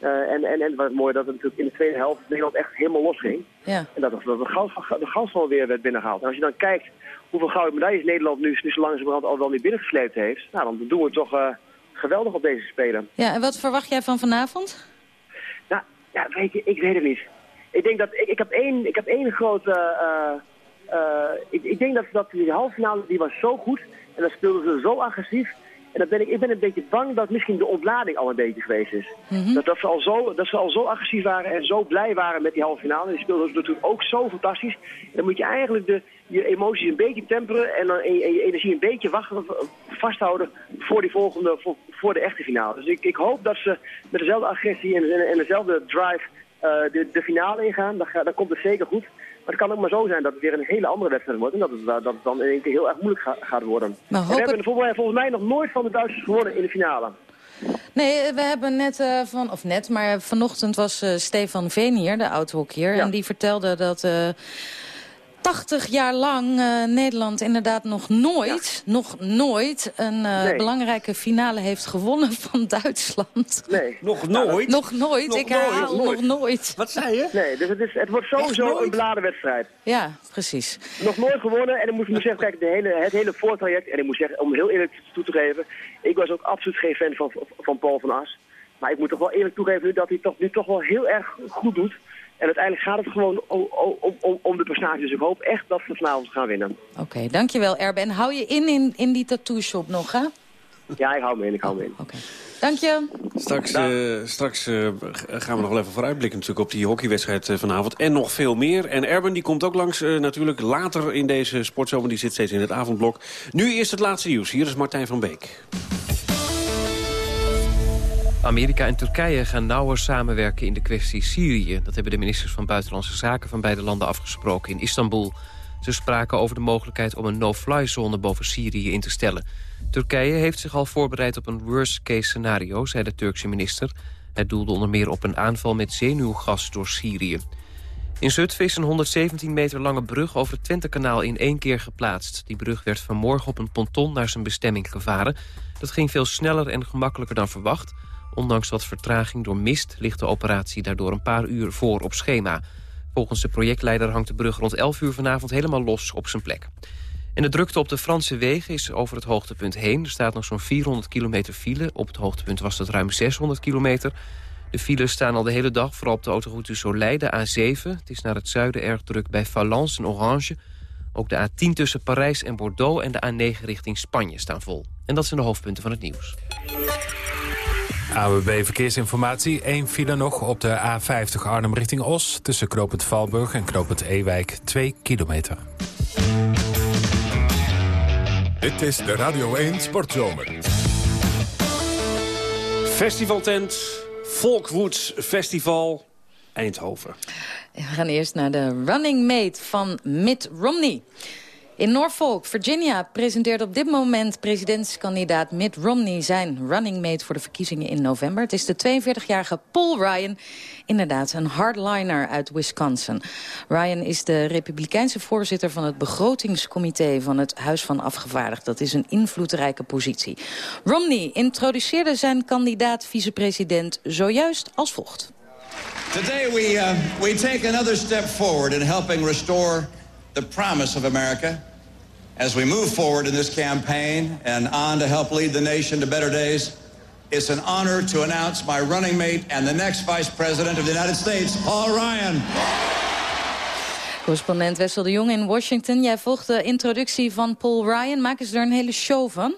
Uh, en, en, en het was mooi dat het natuurlijk in de tweede helft Nederland echt helemaal los ging. Ja. En dat, dat de, goud, de goud weer werd binnengehaald. En als je dan kijkt hoeveel gouden medailles Nederland nu, nu zo langzamerhand al wel niet binnengesleept heeft. Nou, dan doen we het toch uh, geweldig op deze Spelen. Ja, en wat verwacht jij van vanavond? Nou, ja, weet je, ik weet het niet ik denk dat ik, ik heb één, ik heb één grote. Uh, uh, ik, ik, denk dat, dat die halve finale die was zo goed en dan speelden ze zo agressief. En dat ben ik, ik ben een beetje bang dat misschien de ontlading al een beetje geweest is. Mhm. dat, dat, ze al zo, dat ze al zo agressief waren en zo blij waren met die halve finale. Die speelden natuurlijk ook zo fantastisch. En dan moet je eigenlijk de, je emoties een beetje temperen en, dan, en, je, en je energie een beetje wachten, vasthouden voor die volgende, voor, voor de echte finale. Dus ik, ik hoop dat ze met dezelfde agressie en, en, en dezelfde drive eh, de, de finale ingaan. Dan, ga- dan komt het zeker goed. Maar het kan ook maar zo zijn dat het weer een hele andere wedstrijd wordt. En dat het, dat het dan in één keer heel erg moeilijk ga- gaat worden. Maar we hebben volgens mij, volgens mij nog nooit van de Duitsers gewonnen in de finale. Nee, we hebben net eh, van, of net, maar vanochtend was eh, Stefan Veen hier, de oud-hockeyer. Ja. En die vertelde dat eh 80 jaar lang eh, Nederland inderdaad nog nooit, nog nooit een eh, Nee. belangrijke finale heeft gewonnen <laughs> van Duitsland. Nee. Nog nooit? Nog nooit, Nog ik nooit, herhaal, nooit. nog nooit. Wat zei je? Nee, dus het, is, het wordt sowieso een beladen wedstrijd. Ja, precies. Nog nooit gewonnen. En ik moet, moet zeggen, kijk, de hele, het hele voortraject. En ik moet zeggen, om heel eerlijk toe te geven. Ik was ook absoluut geen fan van, van Paul van As. Maar ik moet toch wel eerlijk toegeven nu dat hij toch, nu toch wel heel erg goed doet. En uiteindelijk gaat het gewoon om, om, om, de prestaties. Dus ik hoop echt dat ze vanavond gaan winnen. Oké, dankjewel Erben. En hou je in, in in die tattoo shop nog, hè? Oké, Ja, ik hou me in, ik hou me in. dank je. Straks, eh, straks eh, gaan we nog wel even vooruitblikken natuurlijk op die hockeywedstrijd eh, vanavond. En nog veel meer. En Erben die komt ook langs natuurlijk later in deze sportzomer. Die zit steeds in het avondblok. Nu eerst het laatste nieuws. Hier is Martijn van Beek. Amerika en Turkije gaan nauwer samenwerken in de kwestie Syrië. Dat hebben de ministers van Buitenlandse Zaken van beide landen afgesproken in Istanbul. Ze spraken over de mogelijkheid om een no-fly-zone boven Syrië in te stellen. Turkije heeft zich al voorbereid op een worst-case scenario, zei de Turkse minister. Het doelde onder meer op een aanval met zenuwgas door Syrië. In Zutphen is een 117 meter lange brug over het Twentekanaal in één keer geplaatst. Die brug werd vanmorgen op een ponton naar zijn bestemming gevaren. Dat ging veel sneller en gemakkelijker dan verwacht. Ondanks wat vertraging door mist ligt de operatie daardoor een paar uur voor op schema. Volgens de projectleider hangt de brug rond 11 uur vanavond helemaal los op zijn plek. En de drukte op de Franse wegen is over het hoogtepunt heen. Er staat nog zo'n 400 kilometer file. Op het hoogtepunt was het ruim 600 kilometer. De files staan al de hele dag, vooral op de autoroute de A7. Het is naar het zuiden erg druk bij Valence en Orange. Ook de A10 tussen Parijs en Bordeaux en de A9 richting Spanje staan vol. En dat zijn de hoofdpunten van het nieuws. AWB Verkeersinformatie. Eén file nog op de A50 Arnhem richting Os... tussen knooppunt Valburg en knooppunt Ewijk. 2 kilometer. Dit is de Radio 1 Sportzomer. Festivaltent, Volkwoods Festival, Eindhoven. We gaan eerst naar de running mate van Mitt Romney. In Norfolk, Virginia, presenteert op dit moment presidentskandidaat Mitt Romney zijn running mate voor de verkiezingen in november. Het is de 42-jarige Paul Ryan, inderdaad een hardliner uit Wisconsin. Ryan is de republikeinse voorzitter van het begrotingscomité van het Huis van Afgevaardigden. Dat is een invloedrijke positie. Romney introduceerde zijn kandidaat vicepresident zojuist als volgt. Today we, uh, we take another step forward in helping restore the promise of America as we move forward in this campaign and on to help lead the nation to better days. It's an honor to announce my running mate and the next Vice President of the United States, Paul Ryan. Correspondent Wessel de Jong in Washington. Jij volgt de introductie van Paul Ryan. Maken ze er een hele show van?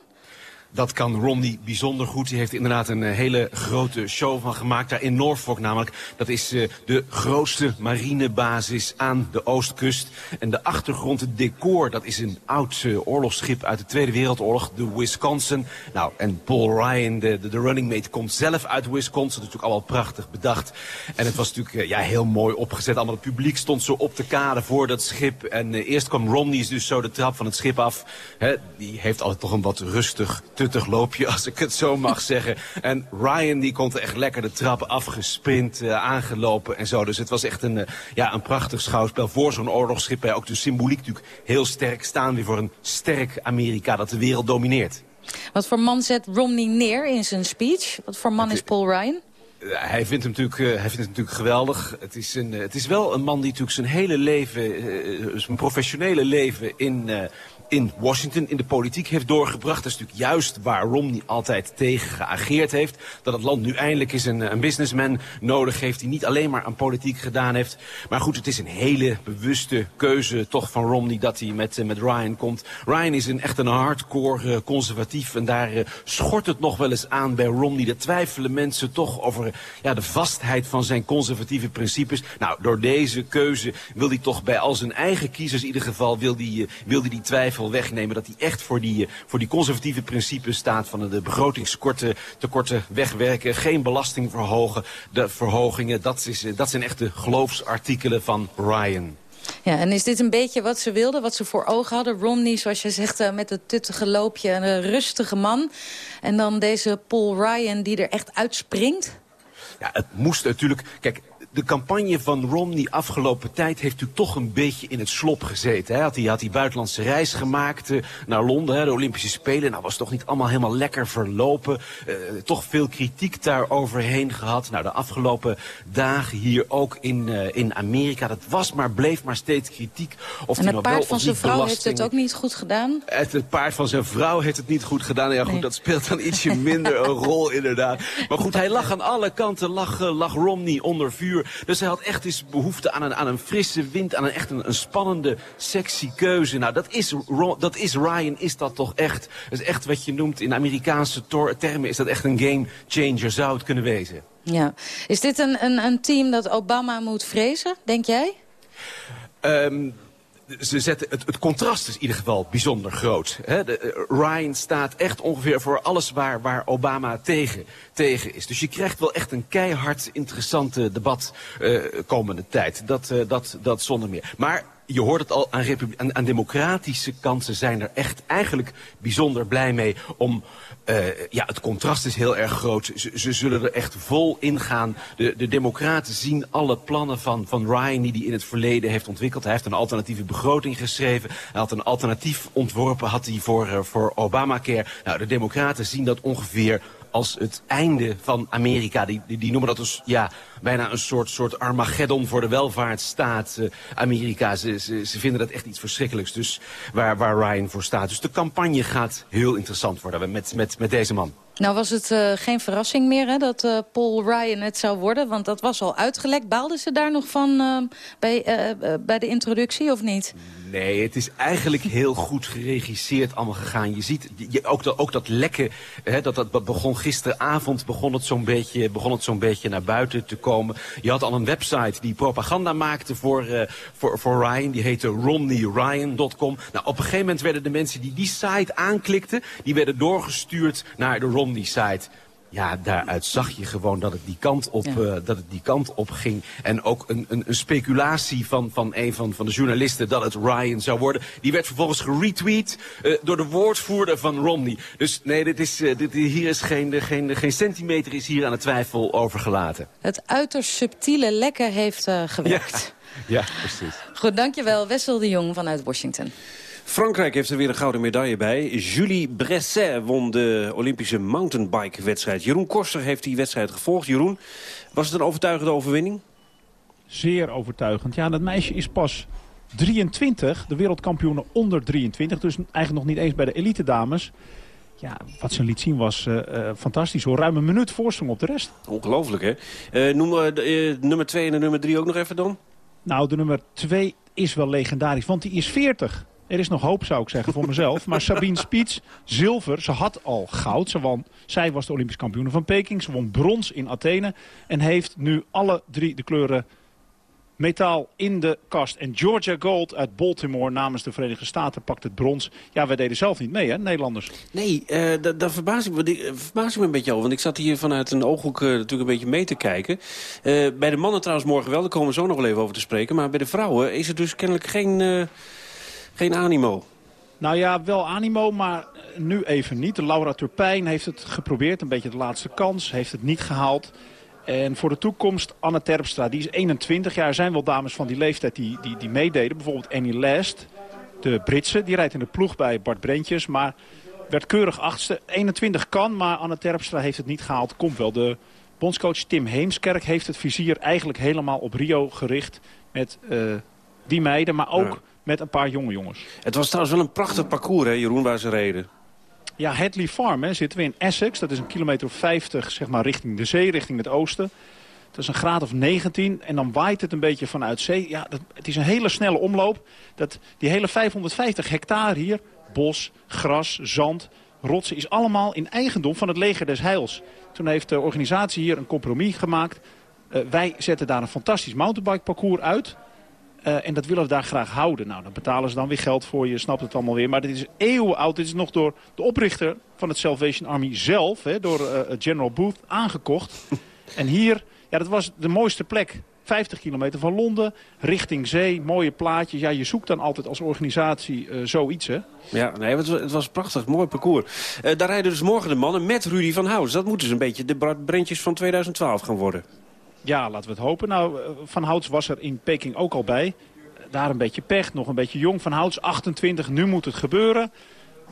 Dat kan Romney bijzonder goed. Hij heeft inderdaad een eh, hele grote show van gemaakt. Daar in Norfolk namelijk. Dat is eh, de grootste marinebasis aan de oostkust. En de achtergrond, het decor, dat is een oud eh, oorlogsschip uit de Tweede Wereldoorlog. De Wisconsin. Nou, en Paul Ryan, de, de, running mate, komt zelf uit Wisconsin. Dat is natuurlijk allemaal prachtig bedacht. En het was natuurlijk ja, heel mooi opgezet. Allemaal het publiek stond zo op de kade voor dat schip. En eerst kwam Romney dus zo de trap van het schip af. Die heeft altijd toch een wat rustig, tuttig loopje, als ik het zo mag zeggen. En Ryan die komt echt lekker de trap afgesprint, eh, aangelopen en zo. Dus het was echt een, eh, ja, een prachtig schouwspel voor zo'n oorlogsschip. Hè. Ook de symboliek natuurlijk heel sterk staan weer voor een sterk Amerika dat de wereld domineert. Wat voor man zet Romney neer in zijn speech? Wat voor man is Paul Ryan? Eh, Hij vindt, hem natuurlijk, hij vindt het natuurlijk geweldig. Het is, een, het is wel een man die natuurlijk zijn hele leven, zijn professionele leven in, in Washington, in de politiek heeft doorgebracht. Dat is natuurlijk juist waar Romney altijd tegen geageerd heeft. Dat het land nu eindelijk eens een, een businessman nodig heeft... die niet alleen maar aan politiek gedaan heeft. Maar goed, het is een hele bewuste keuze toch van Romney... dat hij met, met Ryan komt. Ryan is een, echt een hardcore conservatief. En daar schort het nog wel eens aan bij Romney. Daar twijfelen mensen toch over ja, de vastheid van zijn conservatieve principes. Nou, door deze keuze wil hij toch bij al zijn eigen kiezers in ieder geval... wil hij, hij die twijfel wegnemen dat hij echt voor die, voor die conservatieve principes staat... van de begrotingskorten tekorten wegwerken, geen belasting verhogen. De verhogingen, dat, is, dat zijn echt de geloofsartikelen van Ryan. Ja, en is dit een beetje wat ze wilden, wat ze voor ogen hadden? Romney, zoals je zegt, eh, met het tuttige loopje, een rustige man. En dan deze Paul Ryan die er echt uitspringt? Ja, het moest natuurlijk... Kijk, de campagne van Romney afgelopen tijd heeft u toch een beetje in het slop gezeten. Hij had die, had die buitenlandse reis gemaakt uh, naar Londen, hè, de Olympische Spelen. Nou was toch niet allemaal helemaal lekker verlopen. Uh, toch veel kritiek daar overheen gehad. Nou, de afgelopen dagen hier ook in, uh, in Amerika. Dat was maar, bleef maar steeds kritiek. Of en het paard wel, van zijn vrouw belasting... heeft het ook niet goed gedaan? Het, het, paard van zijn vrouw heeft het niet goed gedaan. Ja goed, nee. dat speelt dan ietsje minder een <laughs> rol inderdaad. Maar goed, hij lag aan alle kanten, lag, lag Romney onder vuur. Dus hij had echt eens behoefte aan een, aan een frisse wind, aan een echt een, een spannende, sexy keuze. Nou, dat is, dat is Ryan, is dat toch echt. Dat is echt wat je noemt in Amerikaanse termen, is dat echt een game changer, zou het kunnen wezen. Ja. Is dit een, een, een team dat Obama moet vrezen, denk jij? Um, ze zetten, het, het, contrast is in ieder geval bijzonder groot. Hè? De, uh, Ryan staat echt ongeveer voor alles waar, waar Obama tegen, tegen is. Dus je krijgt wel echt een keihard interessante debat uh, komende tijd. Dat, uh, dat, dat zonder meer. Maar je hoort het al, aan, aan, aan democratische kansen zijn er echt eigenlijk bijzonder blij mee om... Uh, ja, het contrast is heel erg groot. Ze, ze zullen er echt vol ingaan. De, de democraten zien alle plannen van, van Ryan die hij in het verleden heeft ontwikkeld. Hij heeft een alternatieve begroting geschreven. Hij had een alternatief ontworpen had hij voor, uh, voor Obamacare. Nou, de democraten zien dat ongeveer als het einde van Amerika. Die, die, noemen dat dus ja, bijna een soort, soort Armageddon voor de welvaartsstaat uh, Amerika. Ze, ze, ze, vinden dat echt iets verschrikkelijks, dus waar, waar Ryan voor staat. Dus de campagne gaat heel interessant worden met, met, met deze man. Nou was het uh, geen verrassing meer hè, dat uh, Paul Ryan het zou worden. Want dat was al uitgelekt. Baalden ze daar nog van bij, bij de introductie of niet? Nee, het is eigenlijk heel goed geregisseerd allemaal gegaan. Je ziet ook, dat, ook dat lekken, hè, dat, dat begon gisteravond begon het zo'n beetje, begon het beetje naar buiten te komen. Je had al een website die propaganda maakte voor, uh, voor, voor Ryan. Die heette RomneyRyan.com. Nou, op een gegeven moment werden de mensen die die site aanklikten, die werden doorgestuurd naar de Romney-site ja, daaruit zag je gewoon dat het die kant op, ja. uh, dat het die kant op ging. En ook een, een, een, speculatie van, van een van, van de journalisten dat het Ryan zou worden. Die werd vervolgens geretweet uh, door de woordvoerder van Romney. Dus nee, dit is, uh, dit, hier is geen, geen, geen centimeter is hier aan de twijfel overgelaten. Het uiterst subtiele lekker heeft gewerkt. Ja, <laughs> ja, precies. Goed, dankjewel. Wessel de Jong vanuit Washington. Frankrijk heeft er weer een gouden medaille bij. Julie Bresset won de Olympische mountainbike-wedstrijd. Jeroen Koster heeft die wedstrijd gevolgd. Jeroen, was het een overtuigende overwinning? Zeer overtuigend. Ja, dat meisje is pas 23, de wereldkampioene onder 23. Dus eigenlijk nog niet eens bij de elite dames. Ja, wat ze liet zien was uh, uh, fantastisch. Hoor. Ruim een minuut voorsprong op de rest. Ongelooflijk, hè? Uh, noem de, nummer 2 en de nummer 3 ook nog even dan. Nou, de nummer 2 is wel legendarisch, want die is 40. Er is nog hoop, zou ik zeggen, voor <laughs> mezelf. Maar Sabine Spiets, zilver. Ze had al goud. Ze won, zij was de Olympisch kampioen van Peking. Ze won brons in Athene. En heeft nu alle drie de kleuren metaal in de kast. En Georgia Gold uit Baltimore namens de Verenigde Staten pakt het brons. Ja, wij deden zelf niet mee, hè, Nederlanders. Nee, uh, daar verbaas ik, me, verbaas ik me een beetje over. Want ik zat hier vanuit een ooghoek uh, natuurlijk een beetje mee te kijken. Uh, bij de mannen trouwens morgen wel, daar komen we zo nog wel even over te spreken. Maar bij de vrouwen is er dus kennelijk geen geen animo. Nou ja, wel animo, maar nu even niet. Laura Turpijn heeft het geprobeerd, een beetje de laatste kans. Heeft het niet gehaald. En voor de toekomst, Anne Terpstra, die is 21 jaar. Er zijn wel dames van die leeftijd die, die, die meededen. Bijvoorbeeld Annie Last, de Britse. Die rijdt in de ploeg bij Bart Brentjes. Maar werd keurig achtste. 21 kan, maar Anne Terpstra heeft het niet gehaald. Komt wel. De bondscoach Tim Heemskerk heeft het vizier eigenlijk helemaal op Rio gericht. Met uh, die meiden, maar ook... Ja met een paar jonge jongens. Het was trouwens wel een prachtig parcours, hè, Jeroen, waar ze reden. Ja, Hadley Farm hè, zitten we in Essex. Dat is een kilometer of 50 zeg maar, richting de zee, richting het oosten. Het is een graad of 19 en dan waait het een beetje vanuit zee. Ja, dat, het is een hele snelle omloop. Dat, die hele 550 hectare hier, bos, gras, zand, rotsen... is allemaal in eigendom van het leger des Heils. Toen heeft de organisatie hier een compromis gemaakt. Uh, wij zetten daar een fantastisch mountainbike parcours uit... Uh, en dat willen we daar graag houden. Nou, dan betalen ze dan weer geld voor, je snapt het allemaal weer. Maar dit is eeuwen oud. Dit is nog door de oprichter van het Salvation Army zelf, hè, door uh, General Booth, aangekocht. <laughs> en hier, ja, dat was de mooiste plek. 50 kilometer van Londen, richting zee, mooie plaatjes. Ja, je zoekt dan altijd als organisatie uh, zoiets, hè? Ja, nee, het was, het was prachtig, mooi parcours. Uh, daar rijden dus morgen de mannen met Rudy van Houts. Dat moeten dus een beetje de brandjes van 2012 gaan worden. Ja, laten we het hopen. Nou, Van Houts was er in Peking ook al bij. Daar een beetje pech, nog een beetje jong. Van Houts 28, nu moet het gebeuren.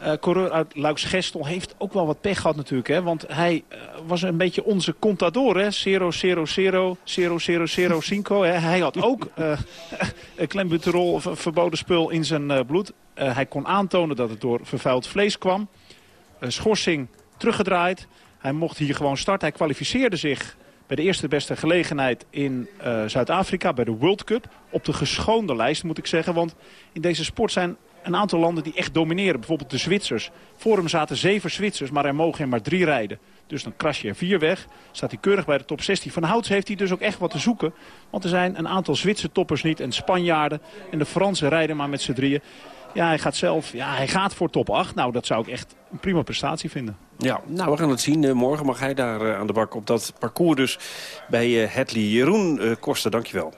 Uh, coureur uit Luiksgestel heeft ook wel wat pech gehad natuurlijk. Hè? Want hij uh, was een beetje onze contador. Hè? 0, 0, 0, 0, 0, 0, 5. Hè? Hij had ook uh, <laughs> een klembuterol, verboden spul in zijn bloed. hij kon aantonen dat het door vervuild vlees kwam. schorsing teruggedraaid. Hij mocht hier gewoon starten. Hij kwalificeerde zich bij de eerste beste gelegenheid in uh, Zuid-Afrika, bij de World Cup. Op de geschoonde lijst moet ik zeggen, want in deze sport zijn een aantal landen die echt domineren. Bijvoorbeeld de Zwitsers. Voor hem zaten zeven Zwitsers, maar er mogen er maar drie rijden. Dus dan kras je er vier weg. Staat hij keurig bij de top 16. Van Houts heeft hij dus ook echt wat te zoeken. Want er zijn een aantal Zwitser toppers niet en Spanjaarden. En de Fransen rijden maar met z'n drieën. Ja, hij gaat zelf, ja, hij gaat voor top 8. Nou, dat zou ik echt een prima prestatie vinden. Ja, nou, we gaan het zien. Uh, morgen mag hij daar uh, aan de bak op dat parcours dus bij uh, Hedley. Jeroen Koster, dankjewel.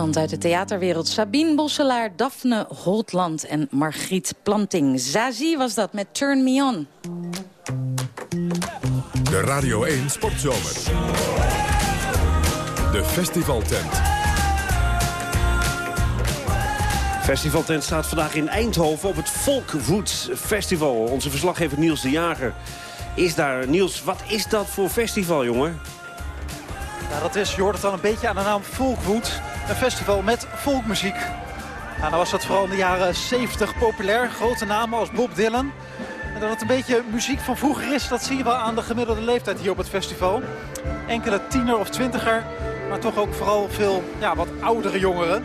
Nederland, uit de theaterwereld. Sabine Bosselaar, Daphne Holtland en Margriet Planting. Zazie was dat met Turn Me On. De Radio 1 Sportzomer. De festivaltent. Festivaltent staat vandaag in Eindhoven op het Volkwood Festival. Onze verslaggever Niels de Jager is daar. Niels, wat is dat voor festival, jongen? Ja, dat is, je hoort het al een beetje aan de naam Folkwood. Een festival met folkmuziek. Nou, was dat vooral in de jaren 70 populair. Grote namen als Bob Dylan. En dat het een beetje muziek van vroeger is, dat zie je wel aan de gemiddelde leeftijd hier op het festival. Enkele tiener of twintiger, maar toch ook vooral veel ja, wat oudere jongeren.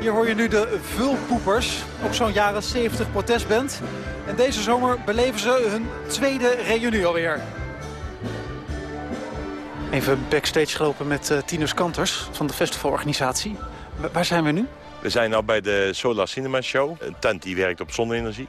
Hier hoor je nu de Vulpoepers, ook zo'n jaren 70 protestband. En deze zomer beleven ze hun tweede reunie alweer. Even backstage gelopen met uh, Tinus Kanters van de festivalorganisatie. waar zijn we nu? We zijn nu bij de Solar Cinema Show. Een tent die werkt op zonne-energie.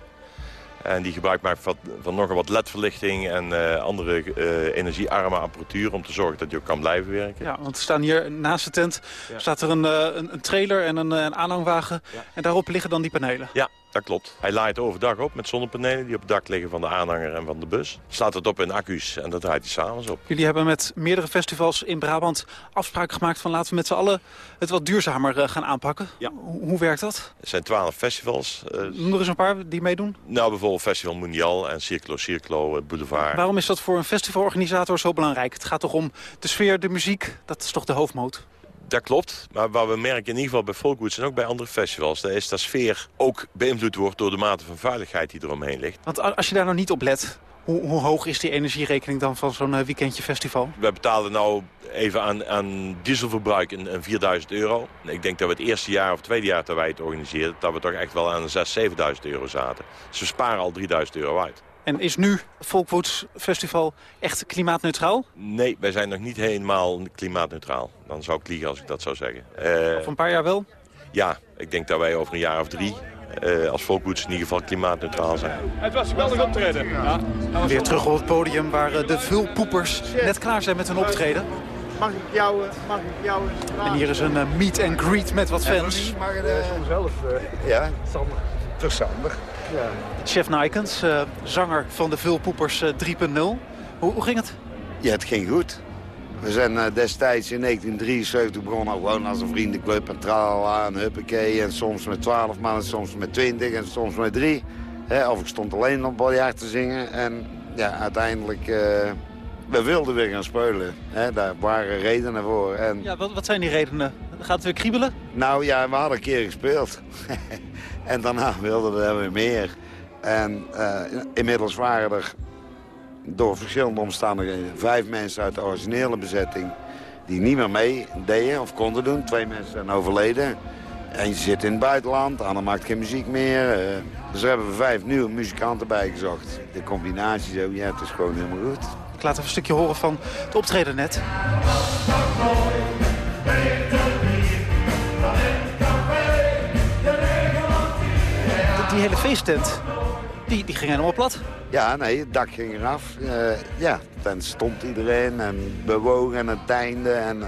En die gebruikt maar van, van nogal wat ledverlichting en uh, andere uh, energiearme apparatuur... om te zorgen dat die ook kan blijven werken. Ja, want er staan hier naast de tent staat er een, uh, een, trailer en een, een aanhangwagen. Ja. En daarop liggen dan die panelen. Ja, dat klopt. Hij laait overdag op met zonnepanelen die op het dak liggen van de aanhanger en van de bus. Slaat het op in accu's en dat draait hij s'avonds op. Jullie hebben met meerdere festivals in Brabant afspraken gemaakt van laten we met z'n allen het wat duurzamer gaan aanpakken. Ja. Hoe, hoe werkt dat? Er zijn twaalf festivals. Noem er eens een paar die meedoen. Nou, bijvoorbeeld Festival Mundial en Circlo Circlo Boulevard. Waarom is dat voor een festivalorganisator zo belangrijk? Het gaat toch om de sfeer, de muziek, dat is toch de hoofdmoot? Dat klopt, maar wat we merken in ieder geval bij Folkwood en ook bij andere festivals... dat is dat sfeer ook beïnvloed wordt door de mate van veiligheid die eromheen ligt. Want als je daar nou niet op let, hoe, hoe hoog is die energierekening dan van zo'n weekendje festival? We betalen nou even aan, aan dieselverbruik een, een 4000 euro. Ik denk dat we het eerste jaar of tweede jaar dat wij het organiseerden... dat we toch echt wel aan 6.000, 7.000 euro zaten. Dus we sparen al 3000 euro uit. En is nu Folkwoods Festival echt klimaatneutraal? Nee, wij zijn nog niet helemaal klimaatneutraal. Dan zou ik liegen als ik dat zou zeggen. Uh, of een paar jaar wel? Ja, ik denk dat wij over een jaar of drie uh, als Folkwoods in ieder geval klimaatneutraal zijn. Het was geweldig optreden. Ja. Weer terug op het podium waar uh, de vulpoepers net klaar zijn met hun optreden. Mag ik jou, mag ik jou En hier is een meet and greet met wat fans. Ja, mag uh, zelf. ja, Sander. Verstandig. Ja. Chef Nijkens, zanger van de Vulpoepers 3.0. Hoe, hoe ging het? Ja, het ging goed. We zijn uh, destijds in 1973 begonnen gewoon als een vriendenclub en tralala en huppakee. En soms met 12 man en soms met 20 en soms met 3. of ik stond alleen op biljart te zingen. En ja, uiteindelijk, uh, we wilden weer gaan spelen. Daar waren redenen voor. En... Ja, wat, wat zijn die redenen? Gaat het weer kriebelen? Nou ja, we hadden een keer gespeeld. <laughs> en daarna wilden we er weer meer. En uh, inmiddels waren er door verschillende omstandigheden vijf mensen uit de originele bezetting... die niet meer mee deden of konden doen. Twee mensen zijn overleden. Eentje zit in het buitenland, de ander maakt geen muziek meer. Uh, dus daar hebben we vijf nieuwe muzikanten bijgezocht. De combinatie zo, ja, het is gewoon helemaal goed. Ik laat even een stukje horen van het optreden net. Die hele feesttent, die, die ging helemaal plat. Ja, nee, het dak ging eraf. Uh, ja, dan stond iedereen en bewogen en het einde en uh,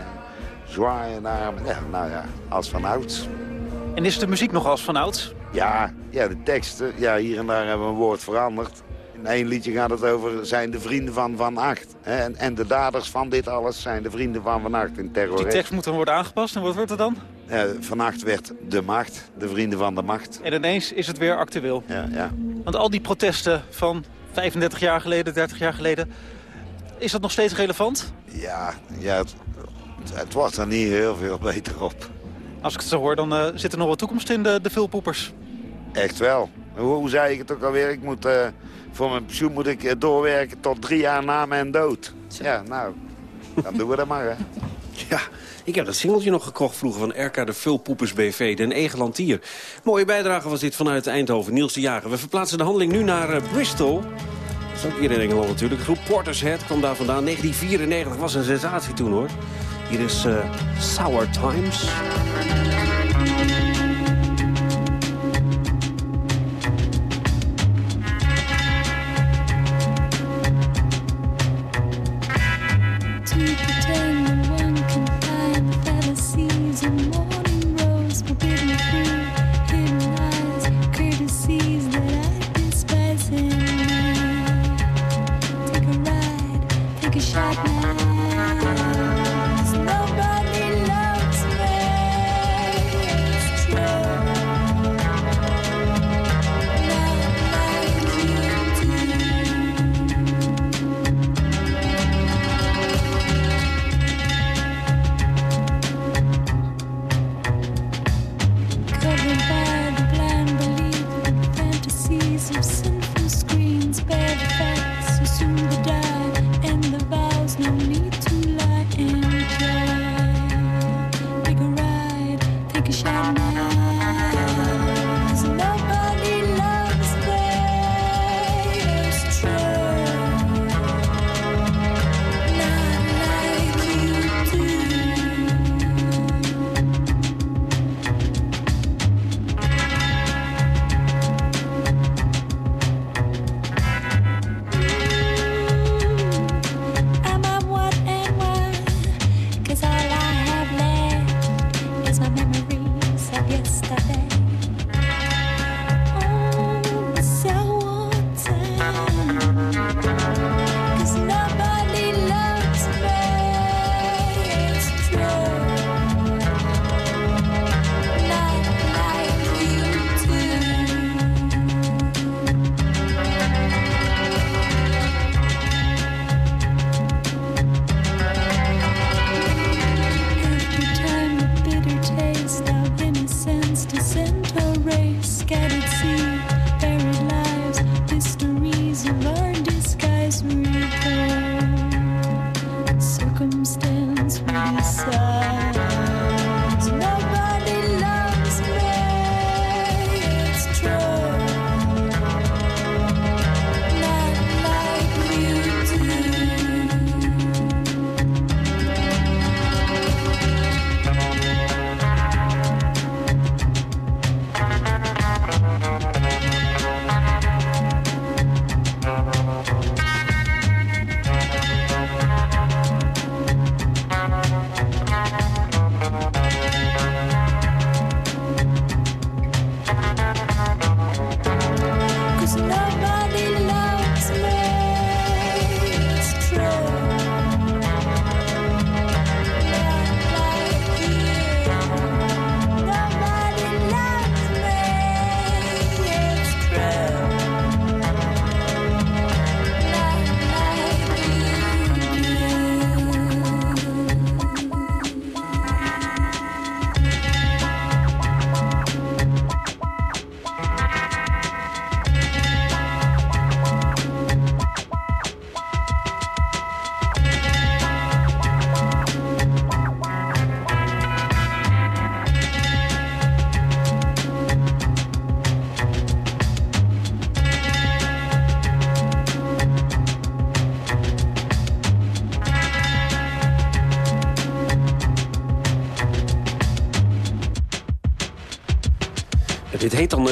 zwaaien naar Ja, nou ja, als van ouds. En is de muziek nog als van ouds? Ja, ja, de teksten, ja, hier en daar hebben we een woord veranderd. In één liedje gaat het over zijn de vrienden van Van Acht. En, en de daders van dit alles zijn de vrienden van Van Acht in terrorist. Die tekst moet dan worden aangepast en wat wordt er dan? Uh, vannacht werd de macht, de vrienden van de macht. En ineens is het weer actueel. Ja, ja. Want al die protesten van 35 jaar geleden, 30 jaar geleden... is dat nog steeds relevant? Ja, ja het, het wordt er niet heel veel beter op. Als ik het zo hoor, dan uh, zit er nog wat toekomst in de, de vulpoepers. Echt wel. Hoe, hoe zei ik het ook alweer? Ik moet, uh, voor mijn pensioen moet ik doorwerken tot drie jaar na mijn dood. Ja, nou, dan doen we dat maar, hè. Ja, ik heb dat singeltje nog gekocht vroeger van RK de Vulpoepers BV, Den Egelantier. Mooie bijdrage was dit vanuit Eindhoven, Niels de Jager. We verplaatsen de handeling nu naar uh, Bristol. Dat is ook hier in Engeland natuurlijk. De groep Portershead kwam daar vandaan. 1994 was een sensatie toen hoor. Hier is uh, Sour Times.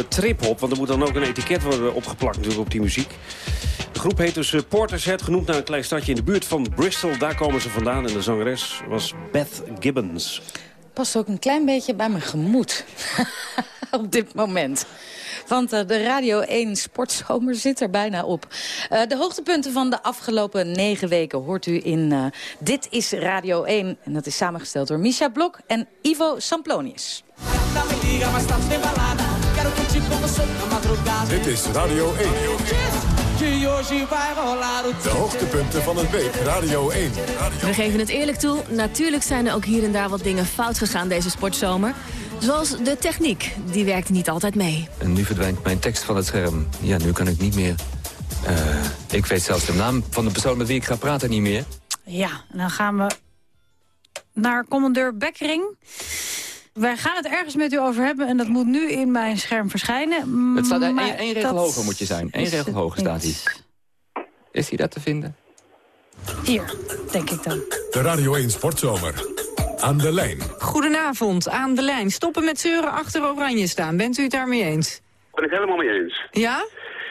Trip-hop, want er moet dan ook een etiket worden opgeplakt natuurlijk op die muziek. De groep heet dus uh, Porterset, genoemd naar een klein stadje in de buurt van Bristol. Daar komen ze vandaan en de zangeres was Beth Gibbons. Past ook een klein beetje bij mijn gemoed. <laughs> op dit moment. Want uh, de Radio 1 Sportzomer zit er bijna op. Uh, de hoogtepunten van de afgelopen negen weken hoort u in uh, Dit is Radio 1. En dat is samengesteld door Misha Blok en Ivo Samplonius. Dit is Radio 1. De hoogtepunten van het week, Radio 1. Radio We geven het eerlijk toe, natuurlijk zijn er ook hier en daar wat dingen fout gegaan deze sportzomer. Zoals de techniek, die werkte niet altijd mee. En nu verdwijnt mijn tekst van het scherm. Ja, nu kan ik niet meer... Uh, ik weet zelfs de naam van de persoon met wie ik ga praten niet meer. Ja, en dan gaan we naar commandeur Bekkering. Wij gaan het ergens met u over hebben en dat moet nu in mijn scherm verschijnen. Het staat één, één regel hoger moet je zijn. Eén regel hoger staat hier. Is hij dat te vinden? Hier, denk ik dan. De Radio 1 Sportzomer. Aan de lijn. Goedenavond, aan de lijn. Stoppen met zeuren achter oranje staan. Bent u het daarmee eens? Ben ik helemaal mee eens. Ja?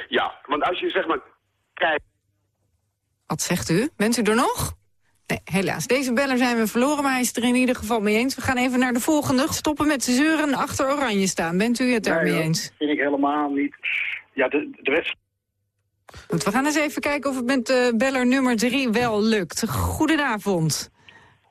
Ja, want als je zeg maar kijkt... Wat zegt u? Bent u er nog? Nee, helaas. Deze beller zijn we verloren, maar hij is het er in ieder geval mee eens. We gaan even naar de volgende. Stoppen met zeuren achter oranje staan. Bent u het daarmee nee, eens? Dat vind ik helemaal niet. Ja, de, de wedstrijd Want we gaan eens even kijken of het met eh, beller nummer drie wel lukt. Goedenavond.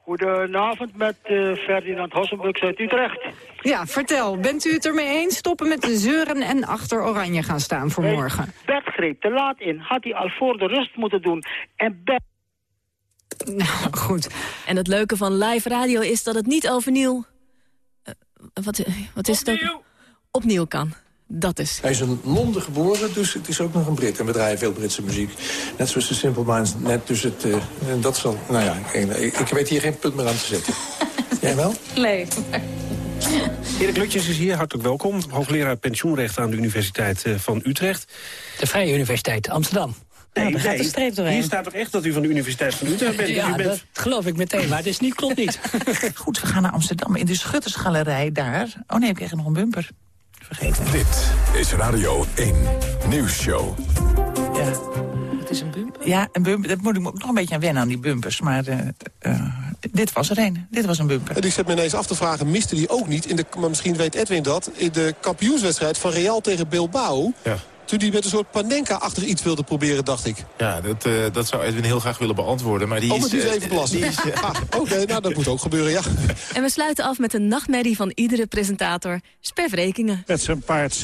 Goedenavond met eh, Ferdinand Hossenbux uit Utrecht. Ja, vertel. Bent u het ermee eens? Stoppen met de zeuren en achter oranje gaan staan voor morgen. Bert greep te laat in. Had hij al voor de rust moeten doen. En Bert... Nou, goed. En het leuke van live radio is dat het niet overnieuw... eh, wat, wat is het ook? Opnieuw kan. Dat is. Hij is in Londen geboren, dus het is ook nog een Brit. En we draaien veel Britse muziek. Net zoals de Simple Minds. Net, dus het, eh, dat zal... Nou ja, ik, ik weet hier geen punt meer aan te zetten. <laughs> Jij wel? Nee. Erik Lutjes is hier, hartelijk welkom. Hoogleraar pensioenrecht aan de Universiteit eh, van Utrecht. De Vrije Universiteit Amsterdam. Nee, gaat de. Hier staat toch echt dat u van de Universiteit van Utrecht bent? Ja, bent... dat geloof ik meteen, maar het is niet, klopt niet. <laughs> Goed, we gaan naar Amsterdam. In de Schuttersgalerij daar. Oh nee, ik krijg nog een bumper. Vergeten. Dit is Radio 1 Nieuwsshow. Ja. Wat is een bumper? Ja, een bumper. Dat moet ik me ook nog een beetje aan wennen aan die bumpers. Maar eh, eh, dit was er een. Dit was een bumper. En ik zet me ineens af te vragen, miste die ook niet... In de, maar misschien weet Edwin dat... in de kampioenswedstrijd van Real tegen Bilbao... Ja. Toen die met een soort Panenka-achtig iets wilde proberen, dacht ik. Ja, dat, eh, dat zou Edwin heel graag willen beantwoorden. Maar die oh, maar is, die is eh, even plassen. die is, eh, <laughs> Ah, Oké, nou dat moet ook gebeuren, ja. <laughs> En we sluiten af met een nachtmerrie van iedere presentator. Sperf Rekingen. Met zijn paard,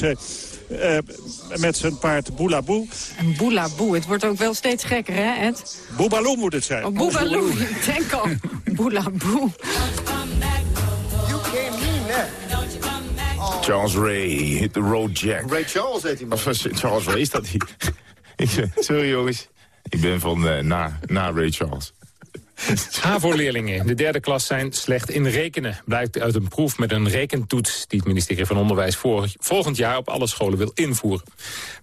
met zijn paard Boelaboe. Een boelaboe. Het wordt ook wel steeds gekker, hè, Ed? Boebaloo moet het zijn. Oh, boebaloo. Ik denk al. Boelaboe. Charles Ray, hit the road jack. Ray Charles heet hij. Of, eh, Charles Ray is dat hij. <laughs> Sorry jongens, ik ben van eh, na, na Ray Charles. <laughs> HAVO-leerlingen in de derde klas zijn slecht in rekenen. Blijkt uit een proef met een rekentoets... die het ministerie van Onderwijs volgend jaar op alle scholen wil invoeren.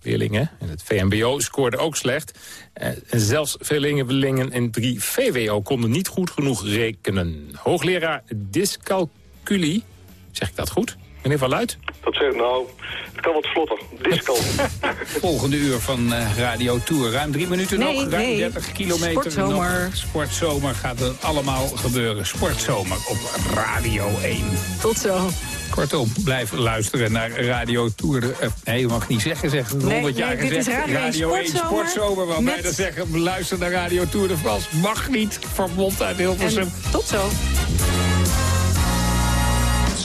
Leerlingen in het VMBO scoorden ook slecht. Eh, en zelfs veel leerlingen in 3 VWO konden niet goed genoeg rekenen. Hoogleraar dyscalculie, zeg ik dat goed? Meneer Van Luit? Dat zegt nou, het kan wat vlotter. Disco. <laughs> Volgende uur van eh, Radio Tour. Ruim drie minuten Nee, nog. Ruim nee. 30 kilometer Sportzomer. nog. Sportzomer gaat het allemaal gebeuren. Sportzomer op Radio 1. Tot zo. Kortom, blijf luisteren naar Radio Tour. Eh, nee, je mag niet zeggen, zeg. Nee, 100 jaar nee, dit is gezegd. Radio 1 1 Sportzomer. Sportzomer. Wel Met- bijna zeggen, luister naar Radio Tour de France. Mag niet, verbod uit Hilversum. En tot zo.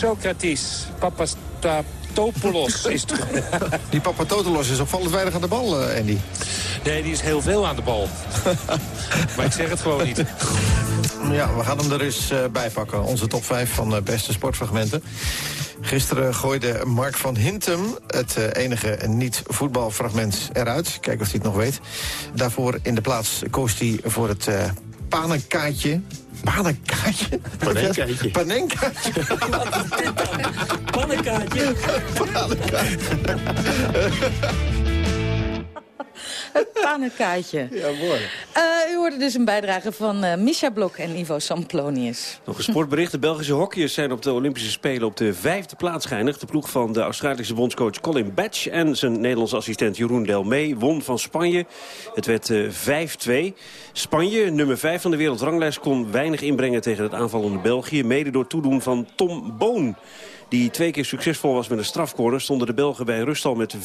Socrates, Papastapopoulos <laughs> is het. Die Papatotelos is opvallend weinig aan de bal, eh, Andy. Nee, die is heel veel aan de bal. <laughs> maar ik zeg het gewoon niet. Ja, we gaan hem er eens eh, bij pakken. Onze top 5 van de beste sportfragmenten. Gisteren gooide Mark van Hintem het eh, enige niet-voetbalfragment eruit. Kijken of hij het nog weet. Daarvoor in de plaats koos hij voor het eh panenkaartje. Panenkaartje? Panenkaartje. Panenkaartje. Pannenkaartje. Het <laughs> pannenkaartje. Ja, mooi. Eh, u hoorde dus een bijdrage van eh Misha Blok en Ivo Samplonius. Nog een sportbericht. De Belgische hockeyers zijn op de Olympische Spelen op de vijfde plaats geëindigd. De ploeg van de Australische bondscoach Colin Batch en zijn Nederlandse assistent Jeroen Delmee won van Spanje. Het werd eh, 5-2. Spanje, nummer 5 van de wereldranglijst, kon weinig inbrengen tegen het aanvallende België. Mede door toedoen van Tom Boon. Die twee keer succesvol was met een strafcorner... stonden de Belgen bij rust al met 4-1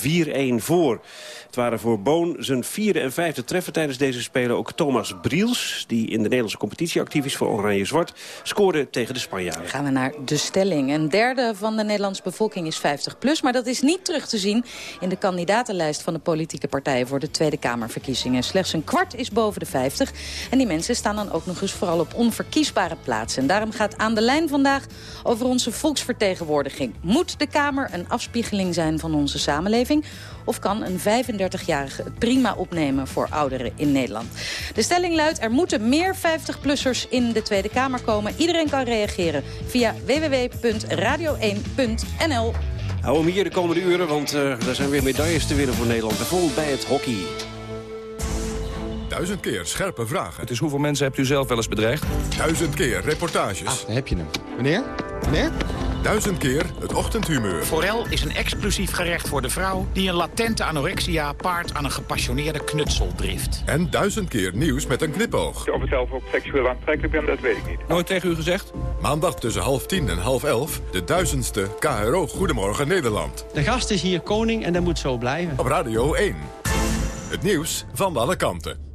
voor. Het waren voor Boon zijn vierde en vijfde treffer tijdens deze Spelen. Ook Thomas Briels, die in de Nederlandse competitie actief is voor Oranje-Zwart... scoorde tegen de Spanjaarden. Gaan we naar de stelling. Een derde van de Nederlandse bevolking is 50 plus, maar dat is niet terug te zien in de kandidatenlijst van de politieke partijen voor de Tweede Kamerverkiezingen. Slechts een kwart is boven de 50 en die mensen staan dan ook nog eens vooral op onverkiesbare plaatsen. En daarom gaat aan de lijn vandaag over onze Moet de Kamer een afspiegeling zijn van onze samenleving? Of kan een 35-jarige het prima opnemen voor ouderen in Nederland? De stelling luidt, er moeten meer 50-plussers in de Tweede Kamer komen. Iedereen kan reageren via www.radio1.nl. Hou hem hier de komende uren, want eh er zijn weer medailles te winnen voor Nederland. Bijvoorbeeld bij het hockey. Duizend keer scherpe vragen. Dus hoeveel mensen hebt u zelf wel eens bedreigd? Duizend keer reportages. Ah, daar heb je hem. Meneer? Meneer? Duizend keer het ochtendhumeur. Forel is een exclusief gerecht voor de vrouw... die een latente anorexia paart aan een gepassioneerde knutseldrift. En duizend keer nieuws met een knipoog. Of ik zelf ook seksueel aantrekkelijk ben, dat weet ik niet. Nooit tegen u gezegd? Maandag tussen half tien en half elf. De duizendste KRO Goedemorgen Nederland. De gast is hier koning en dat moet zo blijven. Op Radio 1. Het nieuws van alle kanten.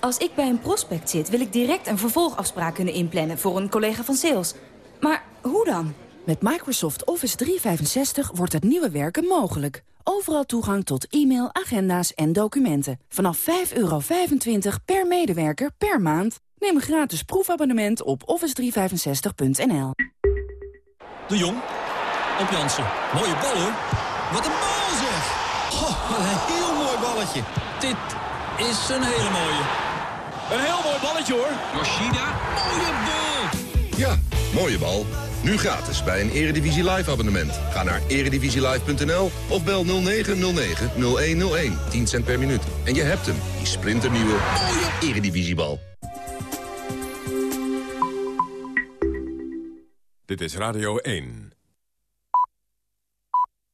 Als ik bij een prospect zit, wil ik direct een vervolgafspraak kunnen inplannen voor een collega van sales. Maar hoe dan? Met Microsoft Office 365 wordt het nieuwe werken mogelijk. Overal toegang tot e-mail, agenda's en documenten. Vanaf 5,25 per medewerker per maand. Neem een gratis proefabonnement op office365.nl. De Jong. Op Jansen. Mooie bal hoor. Wat een bal zeg. Oh, wat een heel mooi balletje. Dit is een hele mooie. Een heel mooi balletje hoor. Yoshida. Mooie bal. Ja, mooie bal. Nu gratis bij een Eredivisie Live abonnement. Ga naar eredivisielive.nl of bel 0909-0101. 10 cent per minuut. En je hebt hem, die splinternieuwe mooie Eredivisiebal. Dit is Radio 1.